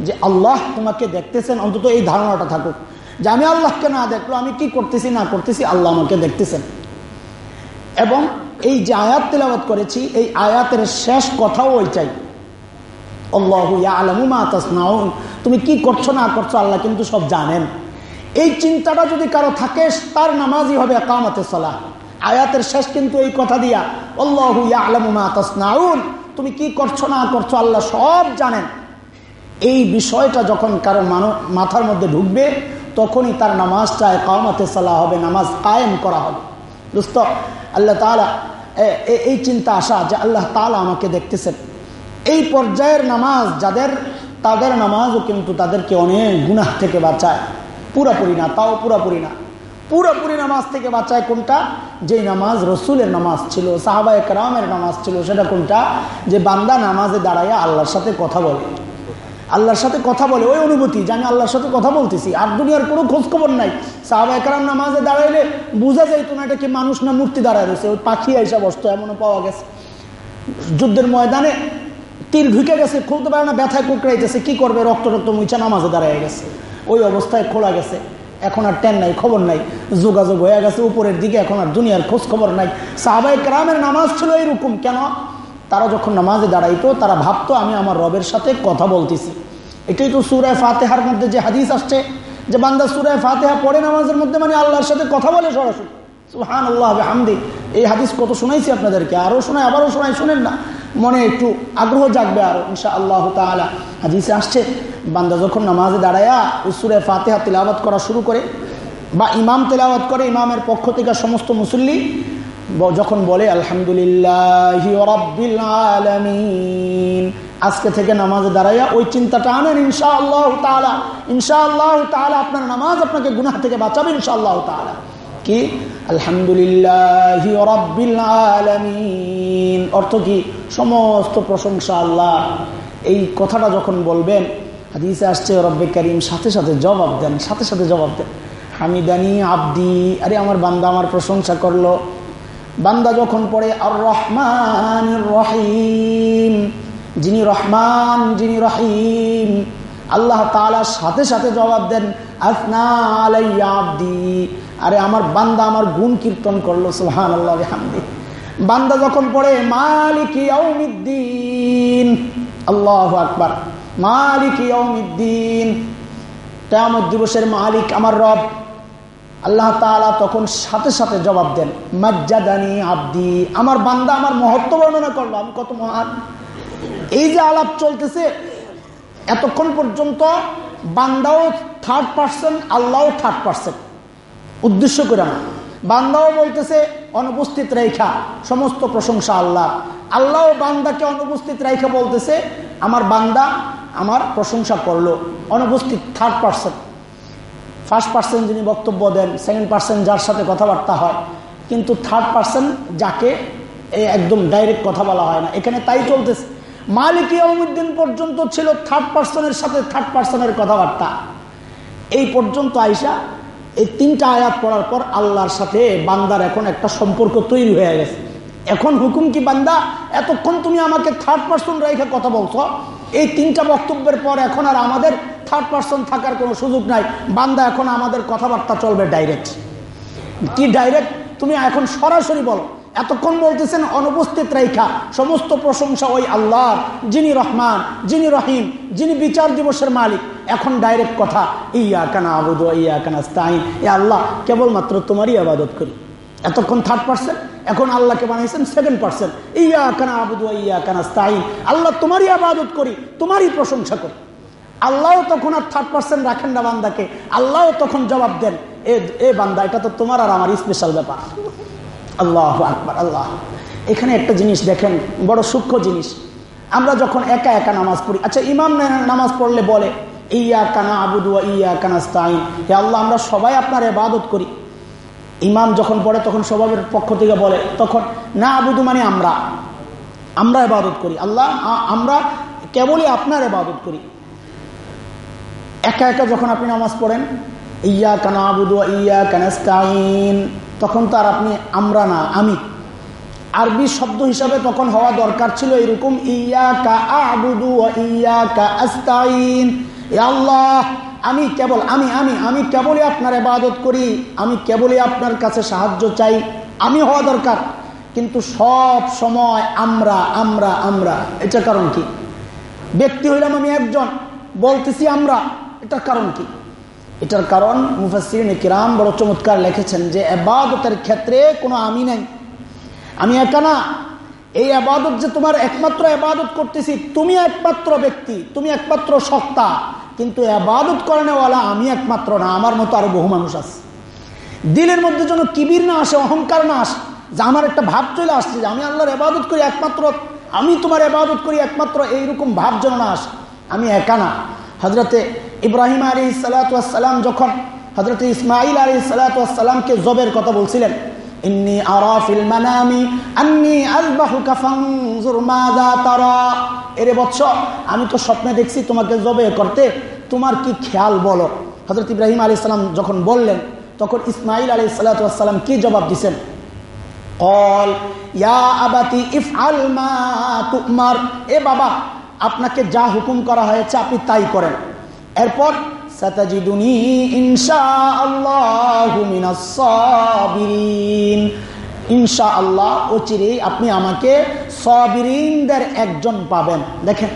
A: যে আল্লাহ তোমাকে দেখতেছেন, অন্তত এই ধারণাটা থাকুক। যে আমি আল্লাহকে না দেখল আমি কি করতেছি, না করতেছি, আল্লাহ আমাকে দেখতেছেন। এবং এই যে আয়াত তেলাবাত করেছি, এই আয়াতের শেষ কথাও ওই চাই তুমি কি করছ, না করছ, আল্লাহ কিন্তু সব জানেন। এই চিন্তাটা যদি কারও থাকে, তার নামাজই হবে কামাতে সলাহ। আয়াতের শেষ কিন্তু এই কথা দিয়া, আল্লাহ তুমি কি করছ না করছ আল্লাহ সব জানেন। এই বিষয়টা যখন কারও মাথার মধ্যে ঢুকবে, তখনই তার নামাজটা কামাতে সালা হবে, নামাজ কায়েম করা হবে। দোস্ত, আল্লাহ তালা এই চিন্তা আসা যে আল্লাহ তালা আমাকে দেখতেছেন। এই পর্যায়ের নামাজ যাদের, তাদের নামাজও কিন্তু তাদেরকে অনেক গুনাহ থেকে বাঁচায়। পুরাপুরি না, তাও পুরাপুরি না। পুরোপুরি নামাজ থেকে বাঁচায় কোনটা? যে নামাজ রসুলের নামাজ ছিল সাহাবা একরামের নামাজ ছিল, সেটা কোনটা? যে বান্দা নামাজে দাঁড়াইয়া আল্লাহর সাথে কথা বলে। আল্লাহর সাথে কথা বলে, ওই অনুভূতি যে আমি আল্লাহর সাথে কথা বলতেছি, আর দুনিয়ার কোনো খোঁজখবর নাই। সাহাবা একরাম নামাজে দাঁড়াইলে বোঝা যাইত না এটা কি মানুষ না মূর্তি দাঁড়ায় রয়েছে, ওই পাখি আইসা বসতো, এমনও পাওয়া গেছে। যুদ্ধের ময়দানে তীর ঢুকে গেছে, খুলতে পারে না, ব্যথায় কুকড়াইতেছে, কি করবে? রক্ত রক্ত মুইচা নামাজে দাঁড়ায় গেছে। ওই অবস্থায় খোলা গেছে। এখন আর টেন নাই, খবর নাই। যোগাযোগ হয়ে গেছে উপরের দিকে, এখন আর দুনিয়ার খোঁজ খবর নাই। সাহাবাই ক্রামের নামাজ ছিল এইরকম, কেন? তারা যখন নামাজে দাঁড়াইতো, তারা ভাবতো, আমি আমার রবের সাথে কথা বলতেছি। এটাই তো সুরায় ফাতেহার মধ্যে যে হাদিস আসছে, যে বান্দা সুরায় ফাতেহা পড়ে নামাজের মধ্যে মানে আল্লাহর সাথে কথা বলে সরাসরি। সুহান আল্লাহ হামদি এই হাদিস কত শোনাইছি আপনাদেরকে? আরও শোনায় আবারও শোনাই, শোনেন না। মনে একটু আগ্রহ জাগবে আরও ইনশা আল্লাহ তালা হাদিসে আসছে, বান্দা যখন নামাজে দাঁড়ায়া সুরে ফাতেহা তেলাওয়াত করা শুরু করে বা ইমাম তেলাওয়াত করে, ইমামের পক্ষ থেকে সমস্ত মুসল্লি যখন বলে, আলহামদুলিল্লাহ আলমিন, আজকে থেকে নামাজে দাঁড়াইয়া ওই চিন্তাটা আনেন ইনশা আল্লাহ তালা ইনশা আল্লাহ তালা আপনার নামাজ আপনাকে গুনাহ থেকে বাঁচাবে ইনশা আল্লাহ তালা কি? আলহামদুলিল্লাহ আলমিন। অর্থ কি? সমস্ত প্রশংসা আল্লাহ। এই কথাটা যখন বলবেন, হাদিসে আসছে, রব্বে করিম সাথে সাথে জবাব দেন, সাথে সাথে জবাব দেন। হামিদানি আব্দি, আরে আমার বান্দা আমার প্রশংসা করল। বান্দা যখন পড়ে আর রহমান রহিম। যিনি রহমান, যিনি রহিম। আল্লাহ তালার সাথে সাথে জবাব দেন আসনা আলাইয়া আব্দি। আরে, আমার বান্দা আমার গুণ কীর্তন করল সুহান আল্লাহ হামদি বান্দা যখন পড়ে, মালিক আল্লাহ আকবার। মালিক ইয়ৌমিদ্দিন কেয়ামত দিবসের মালিক আমার রব। আল্লাহ তালা তখন সাথে সাথে জবাব দেন, মজ্জাদানি আব্দি। আমার বান্দা আমার মহত্ব বর্ণনা করল, আমি কত মহান। এই যে আলাপ চলতেছে এতক্ষণ পর্যন্ত বান্দাও থার্ড পার্সন আল্লাহও থার্ড পার্সন উদ্দেশ্য করে না। বান্দাও বলতেছে, অনুপস্থিত রেখা, সমস্ত প্রশংসা আল্লাহ। আল্লাহ বান্দাকে অনুপস্থিত রেখা বলতেছে, আমার বান্দা আমার প্রশংসা করল। অনুপস্থিত থার্ড পার্সন ফার্স্ট পার্সন যিনি বক্তব্য দেন সেকেন্ড পার্সন যার সাথে কথাবার্তা হয়। কিন্তু থার্ড পার্সন যাকে একদম ডাইরেক্ট কথা বলা হয় না। এখানে তাই চলতেছে। মালিক ইয়ামুদ্দিন পর্যন্ত ছিল থার্ড পার্সনের সাথে থার্ড পার্সনের কথাবার্তা। এই পর্যন্ত আইসা এই তিনটা আয়াত পড়ার পর আল্লাহর সাথে বান্দার এখন একটা সম্পর্ক তৈরি হয়ে গেছে। এখন হুকুম কি বান্দা? এতক্ষণ তুমি আমাকে থার্ড পার্সন রেখে কথা বলছো, এই তিনটা বক্তব্যের পর এখন আর আমাদের থার্ড পার্সন থাকার কোনো সুযোগ নাই। বান্দা এখন আমাদের কথাবার্তা চলবে ডাইরেক্ট কি ডাইরেক্ট তুমি এখন সরাসরি বলো। এতক্ষণ বলতেছেন অনুপস্থিত রেখা, সমস্ত প্রশংসা ওই আল্লাহ যিনি রহমান, যিনি রহিম, যিনি বিচার দিবসের মালিক। এখন ডাইরেক্ট কথা ইয়া কানা আবুদ ইয়া কানা স্তাইন এ আল্লাহ, কেবলমাত্র তোমারই আবাদত করি। এতক্ষণ থার্ড পার্সেন্ট এখন আল্লাহকে বানাইছেন সেকেন্ড পার্সেন্ট ইয়া কানা আবুদ ইয়া কানা স্তাইন আল্লাহ তোমারই আবাদত করি, তোমারই প্রশংসা করি। আল্লাহ তখন আর থার্ড পার্সেন্ট রাখেন না বান্দাকে। আল্লাহ তখন জবাব দেন, এ বান্দা, এটা তো তোমার আর আমার স্পেশাল ব্যাপার। আল্লাহ আকবর, আল্লাহ। এখানে একটা জিনিস দেখেন, বড় সূক্ষ্ম জিনিস। আমরা যখন একা একা নামাজ পড়ি আচ্ছা ইমাম নামাজ পড়লে বলে ইয়া কানা আবুদু ইয়া কানাস্তাইন হে আল্লাহ, আমরা সবাই আপনার এবাদত করি। ইমাম যখন পড়ে, তখন সবাবের পক্ষ থেকে বলে, তখন না আবুদু মানে আমরা। আমরা এবাদত করি। আল্লাহ আমরা কেবলই আপনার এবাদত করি। একা একা যখন আপনি নামাজ পড়েন ইয়া কানা আবুদুয়া ইয়া কানাস্তাইন তখন তো আর আপনি আমরা না, আমি। আরবি শব্দ হিসাবে তখন হওয়া দরকার ছিল এরকম ইয়া কা আবুদু ইয়া কা আস্তাইন আল্লাহ, আমি কেবল, আমি আমি আমি কেবলই আপনার এবাদত করি, আমি কেবলই আপনার কাছে সাহায্য চাই, আমি হওয়া দরকার। কিন্তু সব সময় আমরা আমরা আমরা এটা কারণ কি? ব্যক্তি হইলাম আমি একজন, বলতেছি আমরা এটা কারণ কি? এটার কারণ মুফাসির কিরাম বড় চমৎকার লিখেছেন যে আবাদতের ক্ষেত্রে কোনো আমি নাই। আমি একা না। এই আবাদত যে তোমার একমাত্র আবাদত করতেছি, তুমি একমাত্র ব্যক্তি, তুমি একমাত্র সত্তা, কিন্তু আবাদত করেনেওয়ালা আমি একমাত্র না, আমার মতো আরও বহু মানুষ আছে। দিলের মধ্যে যেন কিবির না আসে, অহংকার না আসে, যে আমার একটা ভাব চলে আসছে যে আমি আল্লাহর আবাদত করি একমাত্র, আমি তোমার আবাদত করি একমাত্র, এইরকম ভাব যেন না আসে। আমি একা না। হজরতে ইব্রাহিম আলী সালাতাম যখন হজরত ইসমাইল আলী সালাতামকে জবের কথা বলছিলেন, ইন্নি এরে আমি তো স্বপ্নে দেখছি তোমাকে জবে করতে, তোমার কি খেয়াল বলো? হযরত ইব্রাহিম আলাইহিস সালাম যখন বললেন, তখন ইসমাইল আলাইহিস সালাম কি জবাব দিছেন? কল, ইয়া আবাতি ইফআল মা তুমার। এ বাবা, আপনাকে যা হুকুম করা হয়েছে আপনি তাই করেন। এরপর, সাতাজিদুনি ইনশাআল্লাহু মিনাস সাবিরিন ইনশাআল্লাহ অচিরেই আপনি আমাকে সাবিরিনদের একজন পাবেন। দেখেন,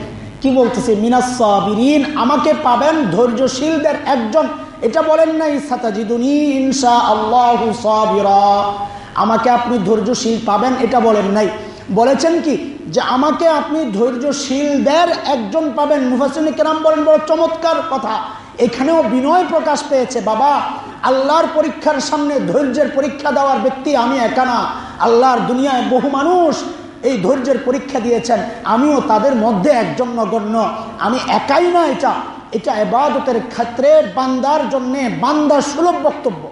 A: কি বলতেছে? মিনাস সাবিরিন আমাকে পাবেন ধৈর্যশীলদের একজন। এটা বলেন নাই, সাতাজিদুনি ইনশাআল্লাহু সাবিরা। আমাকে আপনি ধৈর্যশীল পাবেন, এটা বলেন নাই। বলেছেন কি? যে আমাকে আপনি ধৈর্যশীলদের একজন পাবেন। মুফাসিন কেরাম বলেন, বড় চমৎকার কথা। এখানেও বিনয় প্রকাশ পেয়েছে। বাবা, আল্লাহর পরীক্ষার সামনে ধৈর্যের পরীক্ষা দেওয়ার ব্যক্তি আমি একা না। আল্লাহর দুনিয়ায় বহু মানুষ এই ধৈর্যের পরীক্ষা দিয়েছেন। আমিও তাদের মধ্যে একজন নগণ্য। আমি একাই না এটা। এটা এবাদতের ক্ষেত্রে বান্দার জন্যে বান্দার সুলভ বক্তব্য।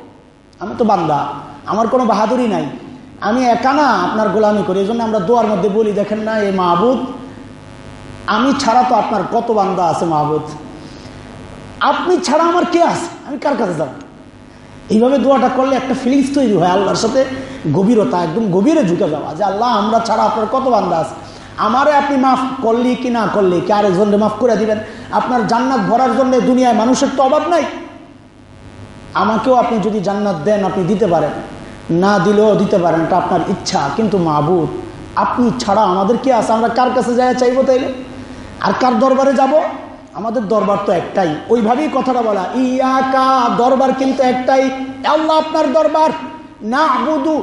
A: আমি তো বান্দা। আমার কোনো বাহাদুরি নাই। আমি একা না, আপনার গোলামি করি এই জন্য আমরা দোয়ার মধ্যে বলি, দেখেন না এই মাহবুদ, আমি ছাড়া তো আপনার কত বান্দা আছে মাহবুদ? আপনি ছাড়া আমার কে আছে? আমি কার কাছে যাব? এইভাবে দোয়াটা করলে একটা ফিলিংস তৈরি হয় আল্লাহর সাথে, গভীরতা, একদম গভীরে ঝুঁকে যাওয়া, যে আল্লাহ, আমরা ছাড়া আপনার কত বান্দা আছে? আমারে আপনি মাফ করলি কি না করলি, কি আরেকজনকে মাফ করে দিবেন? আপনার জান্নাত ভরার জন্য দুনিয়ায় মানুষের তো অভাব নাই। আমাকেও আপনি যদি জান্নাত দেন, আপনি দিতে পারেন। না দিলেও দিতে পারেন, এটা আপনার ইচ্ছা, কিন্তু মাহবুদ আপনি ছাড়া আমাদের কি আছে? আমরা কার কাছে যায় চাইব তাইলে? আর কার দরবারে যাব? আমাদের দরবার তো একটাই, ওইভাবেই কথাটা বলা, ইয়াকা, দরবার কিন্তু একটাই, আল্লাহ আপনার দরবার না বুধু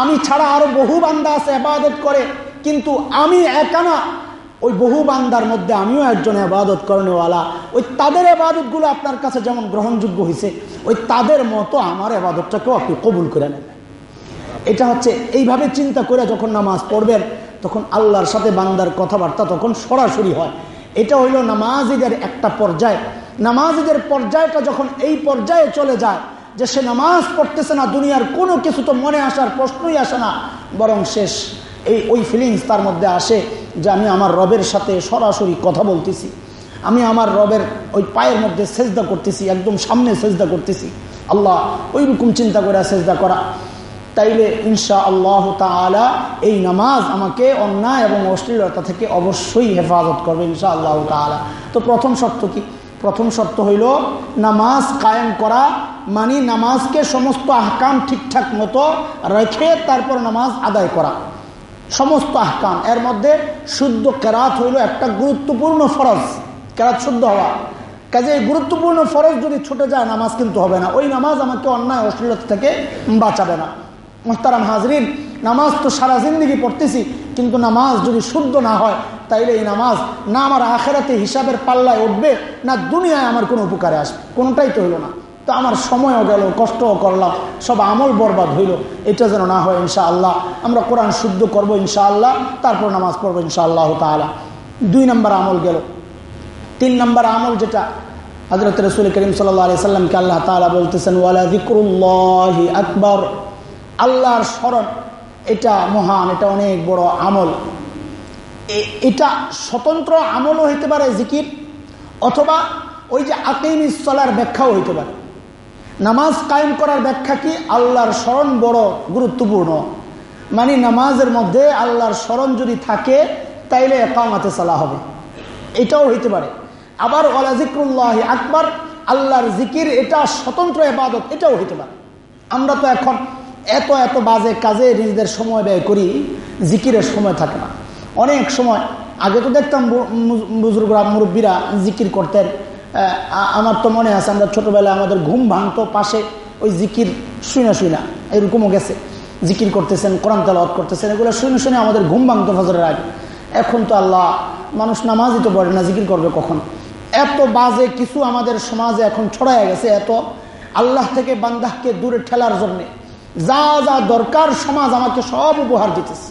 A: আমি ছাড়া আরও বহু বান্দা আছে আবাদত করে, কিন্তু আমি একা না। ওই বহু বান্দার মধ্যে আমিও একজন আবাদত করেনেওয়ালা, ওই তাদের আবাদতগুলো আপনার কাছে যেমন গ্রহণযোগ্য হয়েছে ওই তাদের মতো আমার আবাদতটাকেও আপনি কবুল করে নেন। এটা হচ্ছে এইভাবে চিন্তা করে যখন নামাজ পড়বেন, তখন আল্লাহর সাথে বান্দার কথাবার্তা তখন সরাসরি হয়। এটা হইল নামাজিদের একটা পর্যায়। নামাজিদের পর্যায়টা যখন এই পর্যায়ে চলে যায় যে সে নামাজ পড়তেছে না, দুনিয়ার কোনো কিছু তো মনে আসার প্রশ্নই আসে না, বরং শেষ। এই, ওই ফিলিংস তার মধ্যে আসে যে আমি আমার রবের সাথে সরাসরি কথা বলতেছি। আমি আমার রবের ওই পায়ের মধ্যে সেজদা করতেছি, একদম সামনে সেজদা করতেছি। আল্লাহ ওই রকম চিন্তা করে সেজদা করা। তাইলে ইনশা আল্লাহ তালা এই নামাজ আমাকে অন্যায় এবং অশ্লীলতা থেকে অবশ্যই হেফাজত করবে ইনশা আল্লাহ তালা তো প্রথম শর্ত কি? প্রথম শর্ত হইল নামাজ কায়েম করা মানে নামাজকে সমস্ত আহকাম ঠিকঠাক মতো রেখে তারপর নামাজ আদায় করা। সমস্ত আহকাম, এর মধ্যে শুদ্ধ কেরাত হইল একটা গুরুত্বপূর্ণ ফরজ। কেরাত শুদ্ধ হওয়া। কাজে এই গুরুত্বপূর্ণ ফরজ যদি ছুটে যায়, নামাজ কিন্তু হবে না। ওই নামাজ আমাকে অন্যায়, অশ্লীলতা থেকে বাঁচাবে না। মোহতারাম হাজরিন, নামাজ তো সারা জিন্দিগি পড়তেছি, কিন্তু নামাজ যদি শুদ্ধ না হয়, তাইলে এই নামাজ না আমার আখেরাতে হিসাবের পাল্লায় উঠবে, না দুনিয়ায় আমার কোনো উপকারে আসবে। কোনোটাই তো হইল না। তো আমার সময়ও গেল, কষ্টও করলাম, সব আমল বরবাদ হইল। এটা যেন না হয় ইনশা আল্লাহ আমরা কোরআন শুদ্ধ করব ইনশা আল্লাহ তারপর নামাজ পড়ব ইনশা আল্লাহ তালা দুই নম্বর আমল গেল। তিন নম্বর আমল যেটা হজরত রসুল করিম সাল্লাহ আলি সাল্লামকে আল্লাহ তালা বলতেছেন, ওয়ালা দিকরুল্লাহ আকবর। আল্লাহর স্মরণ, এটা মহান, এটা অনেক বড় আমল। এটা স্বতন্ত্র আমলও হইতে পারে জিকির, অথবা ওই যে আকিম ইসলার ব্যাখ্যাও হইতে পারে। নামাজ কায়েম করার ব্যাখ্যা কি? আল্লাহর স্মরণ বড় গুরুত্বপূর্ণ। মানে নামাজের মধ্যে আল্লাহর স্মরণ যদি থাকে, তাইলে একামাতে চালা হবে। এটাও হইতে পারে। আবার ওলা জিক্রুল্লাহ আকবর, আল্লাহর জিকির, এটা স্বতন্ত্র এবাদত এটাও হইতে পারে। আমরা তো এখন এত এত বাজে কাজে নিজেদের সময় ব্যয় করি, জিকিরের সময় থাকে না। অনেক সময়, আগে তো দেখতাম বুজুর্গরা, মুরব্বীরা জিকির করতেন। আমার তো মনে আছে, আমরা ছোটবেলায় আমাদের ঘুম ভাঙতো পাশে, ওই জিকির শুনে শুনা এরকমও গেছে। জিকির করতেছেন, কোরআন তালাওয়াত করতেছেন, এগুলো শুনে শুনে আমাদের ঘুম ভাঙতো ফজরের আগে। এখন তো আল্লাহ, মানুষ নামাজই তো পড়ে না, জিকির করবে কখন? এত বাজে কিছু আমাদের সমাজে এখন ছড়ায় গেছে, এত আল্লাহ থেকে বান্দাহকে দূরে ঠেলার জন্যে। যা যা দরকার সমাজ আমাকে সব উপহার দিতেছে।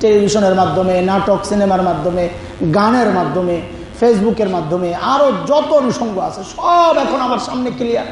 A: টেলিভিশনের মাধ্যমে, নাটক, সিনেমার মাধ্যমে, গানের মাধ্যমে, ফেসবুকের মাধ্যমে আরও যত অনুষঙ্গ আছে, সব এখন আমার সামনে ক্লিয়ার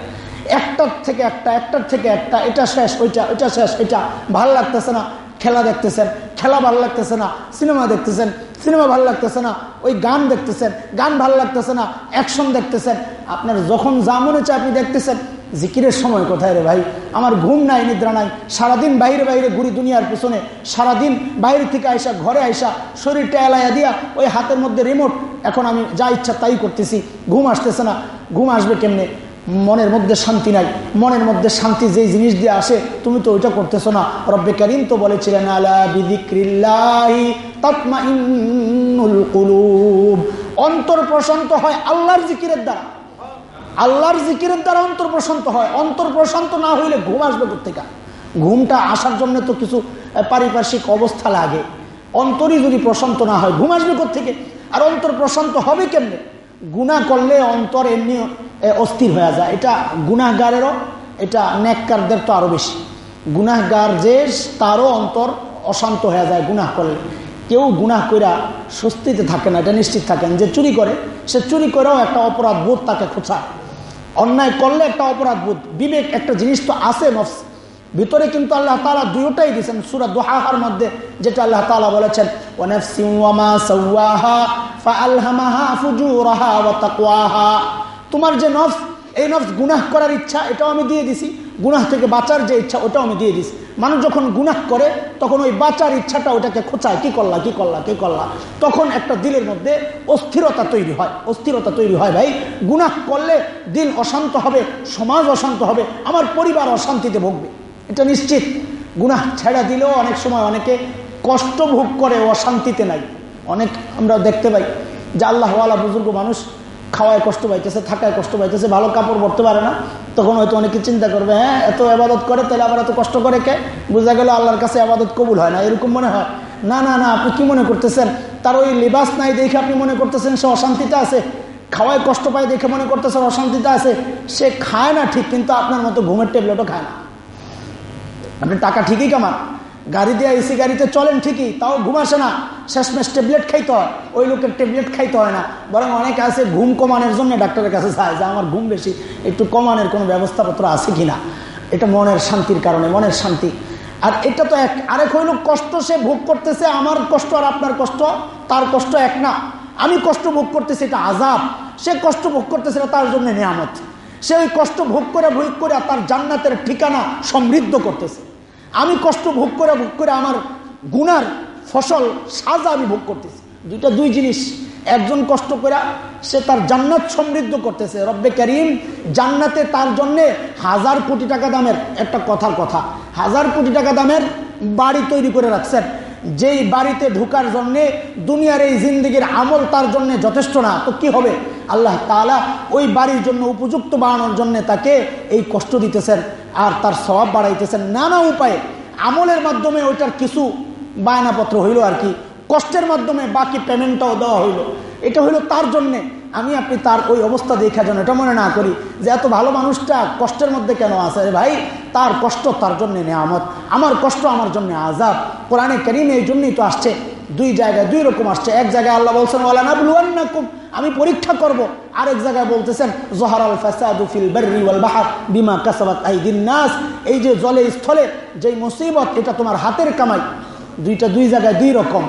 A: একটার থেকে একটা, একটার থেকে একটা, এটা শেষ, ওইটা ওইটা শেষ এটা ভালো লাগতেছে না, খেলা দেখতেছেন, খেলা ভালো লাগতেছে না, সিনেমা দেখতেছেন, সিনেমা ভালো লাগতেছে না, ওই গান দেখতেছেন, গান ভালো লাগতেছে না, অ্যাকশন দেখতেছেন। আপনার যখন যা মনে চায় আপনি দেখতেছেন। জিকিরের সময় কোথায় রে ভাই? আমার ঘুম নাই, নিদ্রা নাই। সারাদিন বাইরে বাইরে ঘুরি দুনিয়ার পিছনে। সারাদিন বাইরে থেকে আইসা, ঘরে আইসা শরীরটা এলাইয়া দিয়া ওই হাতের মধ্যে রিমোট এখন আমি যা ইচ্ছা তাই করতেছি। ঘুম আসতেছে না। ঘুম আসবে কেমনে? মনের মধ্যে শান্তি নাই। মনের মধ্যে শান্তি যেই জিনিস দিয়ে আসে, তুমি তো ওইটা করতেছো না। রব্বে কারিম তো বলেছিলেন অন্তর প্রশান্ত হয় আল্লাহর জিকিরের দ্বারা। আল্লাহর জিকিরের দ্বারা অন্তর প্রশান্ত হয়। অন্তর প্রশান্ত না হইলে ঘুম আসবে কোথেকে ঘুমটা আসার জন্য তো কিছু পারিপার্শ্বিক অবস্থা লাগে। অন্তরই যদি প্রশান্ত না হয়, ঘুম আসবে থেকে আর অন্তর প্রশান্ত হবে কেমনে? গুণা করলে অন্তর এমনি অস্থির হয়ে যায়। এটা গুনাহগারেরও, এটা নেককারদের তো আরও বেশি। গুনাহগার যে, তারও অন্তর অশান্ত হয়ে যায় গুনাহ করলে। কেউ গুনাহ কইরা স্বস্তিতে থাকে না, এটা নিশ্চিত থাকেন যে চুরি করে। সে চুরি করেও একটা অপরাধ বোধ তাকে খোঁচায়। অন্যায় করলে একটা অপরাধ বোধ, বিবেক একটা জিনিস তো আছে নফস। ভিতরে কিন্তু আল্লাহ তালা দুইটাই দিয়েছেন, সুরা দোহাহার মধ্যে, যেটা আল্লাহ তালা বলেছেন তোমার যে নফস, এই নফস গুনাহ করার ইচ্ছা, এটাও আমি দিয়ে দিছি। গুনাহ থেকে বাঁচার যে ইচ্ছা, ওটাও আমি দিয়ে দিছি মানুষ যখন গুনাহ করে, তখন ওই বাঁচার ইচ্ছাটা ওটাকে খোঁচায়, কি করলা কি করলা কি করলা। তখন একটা দিলের মধ্যে অস্থিরতা তৈরি হয়, অস্থিরতা তৈরি হয়, ভাই। গুনাহ করলে দিল অশান্ত হবে, সমাজ অশান্ত হবে, আমার পরিবার অশান্তিতে ভুগবে। এটা নিশ্চিত। গুনাহ ছেড়া দিলেও অনেক সময় অনেকে কষ্ট ভোগ করে অশান্তিতে নাই। অনেক আমরা দেখতে পাই যে আল্লাহওয়ালা বুজুর্গ মানুষ খাওয়ায় কষ্ট পাইতেছে, থাকায় কষ্ট পাইতেছে, ভালো কাপড় পরতে পারে না, তখন হয়তো অনেকে চিন্তা করবে হ্যাঁ এত আবাদত করে, তাহলে আবার এত কষ্ট করে কে? বোঝা গেল আল্লাহর কাছে আবাদত কবুল হয় না, এরকম মনে হয়। না না না, আপনি কি মনে করতেছেন? তার ওই লিবাস নাই দেখে আপনি মনে করতেছেন সে অশান্তিতে আছে, খাওয়ায় কষ্ট পায় দেখে মনে করতেছেন অশান্তিতে আছে, সে খায় না ঠিক, কিন্তু আপনার মতো ঘুমের ট্যাবলেটও খায় না। আপনি টাকা ঠিকই কামান। গাড়ি দিয়ে এসি গাড়িতে চলেন ঠিকই, তাও ঘুম আসে না। শেষমেশ ট্যাবলেট খাইতে হয়। ওই লোকের ট্যাবলেট খাইতে হয় না। বরং অনেকে আছে ঘুম কমানোর জন্য ডাক্তারের কাছে চায় যে আমার ঘুম বেশি, একটু কমানোর কোনো ব্যবস্থাপত্র আছে কিনা? এটা মনের শান্তির কারণে, মনের শান্তি। আর এটা তো এক আরেক হইল কষ্ট সে ভোগ করতেছে, আমার কষ্ট আর আপনার কষ্ট, তার কষ্ট এক না। আমি কষ্ট ভোগ করতেছি, এটা আজাব সে কষ্ট ভোগ করতেছে তার জন্য নিয়ামত। সে ওই কষ্ট ভোগ করে ভোগ করে তার জান্নাতের ঠিকানা সমৃদ্ধ করতেছে। আমি কষ্ট ভোগ করে ভোগ করে আমার গুনার ফসল সাজা আমি ভোগ করতেছি। দুইটা দুই জিনিস। একজন কষ্ট করে সে তার জান্নাত সমৃদ্ধ করতেছে। রব্বে করিম, জান্নাতে তার জন্যে হাজার কোটি টাকা দামের একটা কথার কথা। হাজার কোটি টাকা দামের বাড়ি তৈরি করে রাখছেন। যেই বাড়িতে ঢুকার জন্যে দুনিয়ার এই জিন্দগির আমল তার জন্য যথেষ্ট না, তো কি হবে? আল্লাহ তালা ওই বাড়ির জন্য উপযুক্ত বানানোর জন্য তাকে এই কষ্ট দিতেছেন আর তার স্বভাব বাড়াইতেছেন। নানা উপায়ে আমলের মাধ্যমে ওইটার কিছু বায়নাপত্র হইল আর কি। কষ্টের মাধ্যমে বাকি পেমেন্টটাও দেওয়া হইল। এটা হইল তার জন্যে আমি আপনি তার ওই অবস্থা দেখার জন্য এটা মনে না করি যে এত ভালো মানুষটা কষ্টের মধ্যে কেন আছে ভাই? তার কষ্ট তার জন্য নেয়ামত, আমার কষ্ট আমার জন্য আজাব কোরআনে করিম এই জন্যই তো আসছে, দুই জায়গায় দুই রকম আসছে। এক জায়গায় আল্লাহ বলছেন ওয়ালানাবলুয়ান্নাকুম আমি পরীক্ষা করব। আরেক জায়গায় বলতেছেন, জহরাল ফাসাদু ফিল বাররি বাহর বিমা কাসাবাত আইদিন নাস এই যে জলে স্থলে যেই মুসিবত, এটা তোমার হাতের কামাই। দুইটা দুই জায়গায় দুই রকম।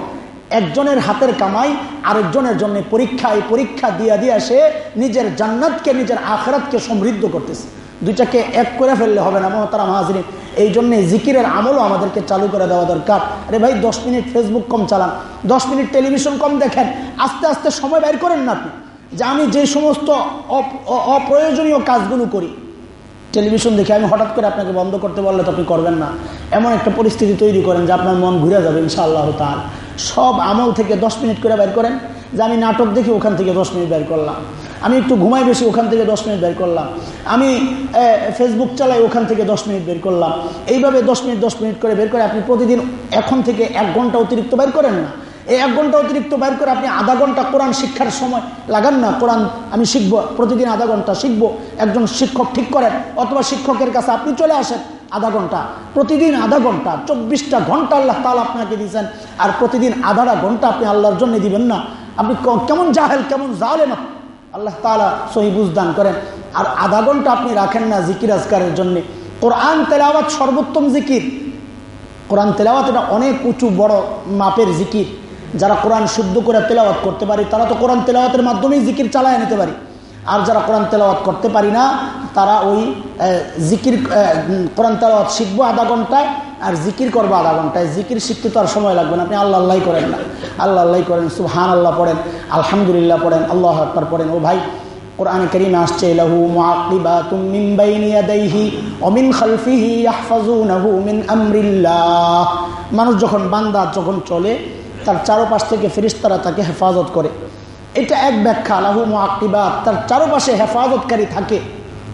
A: একজনের হাতের কামাই, আরেকজনের জন্য পরীক্ষা এই পরীক্ষা দিয়া দিয়া সে নিজের জান্নাতকে, নিজের আখরাতকে সমৃদ্ধ করতেছে। দুইটাকে এক করে ফেললে হবে না মহতারা মাহাজিনী এই জন্যে জিকিরের আমলও আমাদেরকে চালু করে দেওয়া দরকার। আরে ভাই, দশ মিনিট ফেসবুক কম চালান, দশ মিনিট টেলিভিশন কম দেখেন, আস্তে আস্তে সময় বের করেন না আপনি। যে আমি যে সমস্ত অপ্রয়োজনীয় কাজগুলো করি, টেলিভিশন দেখে আমি হঠাৎ করে আপনাকে বন্ধ করতে বললে তো আপনি করবেন না। এমন একটা পরিস্থিতি তৈরি করেন যে আপনার মন ঘুরে যাবে ইনশাআল্লাহ তার সব আমল থেকে দশ মিনিট করে বের করেন যে আমি নাটক দেখি ওখান থেকে দশ মিনিট বের করলাম। আমি একটু ঘুমাই বেশি ওখান থেকে দশ মিনিট বের করলাম। আমি ফেসবুক চালাই ওখান থেকে দশ মিনিট বের করলাম। এইভাবে দশ মিনিট দশ মিনিট করে বের করে আপনি প্রতিদিন এখন থেকে এক ঘণ্টা অতিরিক্ত বের করেন না। এই এক ঘণ্টা অতিরিক্ত বের করে আপনি আধা ঘণ্টা কোরআন শিক্ষার সময় লাগান না। কোরআন আমি শিখব, প্রতিদিন আধা ঘণ্টা শিখব। একজন শিক্ষক ঠিক করেন, অথবা শিক্ষকের কাছে আপনি চলে আসেন। আধা ঘণ্টা। প্রতিদিন আধা ঘণ্টা, চব্বিশটা ঘণ্টা আল্লাহ তালা আপনাকে দিয়েছেন। আর প্রতিদিন আধাটা ঘণ্টা আপনি আল্লাহর জন্য দিবেন না। আপনি কেমন জাহেল, কেমন জালেন আল্লাহ তালা সহিবুজ দান করেন। আর আধা ঘণ্টা আপনি রাখেন না জিকির আজকারের জন্য। কোরআন তেলাওয়াত সর্বোত্তম জিকির। কোরআন তেলাওয়াত এটা অনেক উঁচু, বড় মাপের জিকির। যারা কোরআন শুদ্ধ করে তেলাওয়াত করতে পারি, তারা তো কোরআন তেলাওয়াতের মাধ্যমেই জিকির চালায় নিতে পারি। আর যারা কোরআন তেলাওয়াত করতে পারি না তারা ওই জিকির কোরআন তেলাওয়াত শিখব আধা ঘন্টায় আর জিকির করব আধা ঘন্টায় জিকির শিখতে তো আর সময় লাগবে না। আপনি আল্লাহ আল্লাহ করেন না। আল্লাহ আল্লাহ করেন সুহান আল্লাহ পড়েন, আলহামদুলিল্লাহ পড়েন, আল্লাহ আকবর পড়েন। ও ভাই, কোরআন করিমে আসছে, লাহু মুআকিবাতুম মিন বাইনি ইয়াদাইহি ওয়া মিন খালফিহি আমরিল্লাহ। মানুষ যখন, বান্দা যখন চলে, তার চারপাশ থেকে ফেরেশতারা তাকে হেফাজত করে। এটা এক ব্যাখ্যা, লাহু মুআকিবাত তার চারপাশে হেফাজতকারী থাকে।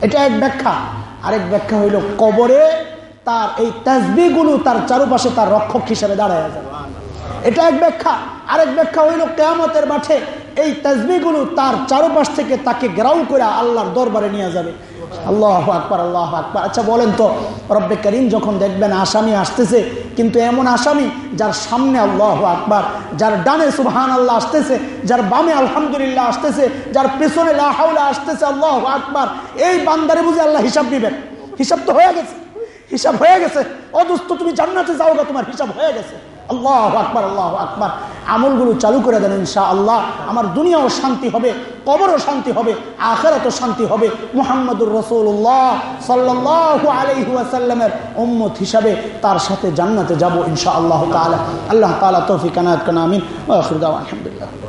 A: এটা এক ব্যাখ্যা। আরেক ব্যাখ্যা হইল কবরে তার এই তাজবিগুলো তার চারুপাশে তার রক্ষক হিসেবে দাঁড়ায় যাবে এটা এক ব্যাখ্যা। আরেক ব্যাখ্যা হইল কেয়ামতের মাঠে এই তাজবিগুলো তার চারপাশ থেকে তাকে গ্রাউ করে আল্লাহর দরবারে নিয়ে যাবে। আল্লাহ আকবর আল্লাহ আকবর। আচ্ছা বলেন তো, রব্বে করিম যখন দেখবেন আসামি আসতেছে, কিন্তু এমন আসামি যার সামনে আল্লাহ আকবর, যার ডানে সুবহান আল্লাহ আসতেছে, যার বামে আলহামদুলিল্লাহ আসতেছে, যার পেছনে লাহাউলা আসতেছে, আল্লাহ আকবর। এই বান্দারে বুঝে আল্লাহ হিসাব দিবেন? হিসাব তো হয়ে গেছে। হিসাব হয়ে গেছে। অদুস্ত তুমি জান্নাতে যাও তোমার হিসাব হয়ে গেছে। আল্লাহ আকবর আল্লাহ আকবর। আমলগুলো চালু করে দেন ইনশা আল্লাহ আমার দুনিয়াও শান্তি হবে, কবরও শান্তি হবে, আখেরাতও শান্তি হবে। মুহাম্মদুর রসুল্লাহ সাল্লাহ আলহিহাসাল্লামের উম্মত হিসাবে তার সাথে জান্নাতে যাব ইনশা আল্লাহ তালা আল্লাহ তালা তৌফিক আমিন। আলহামদুলিল্লাহ।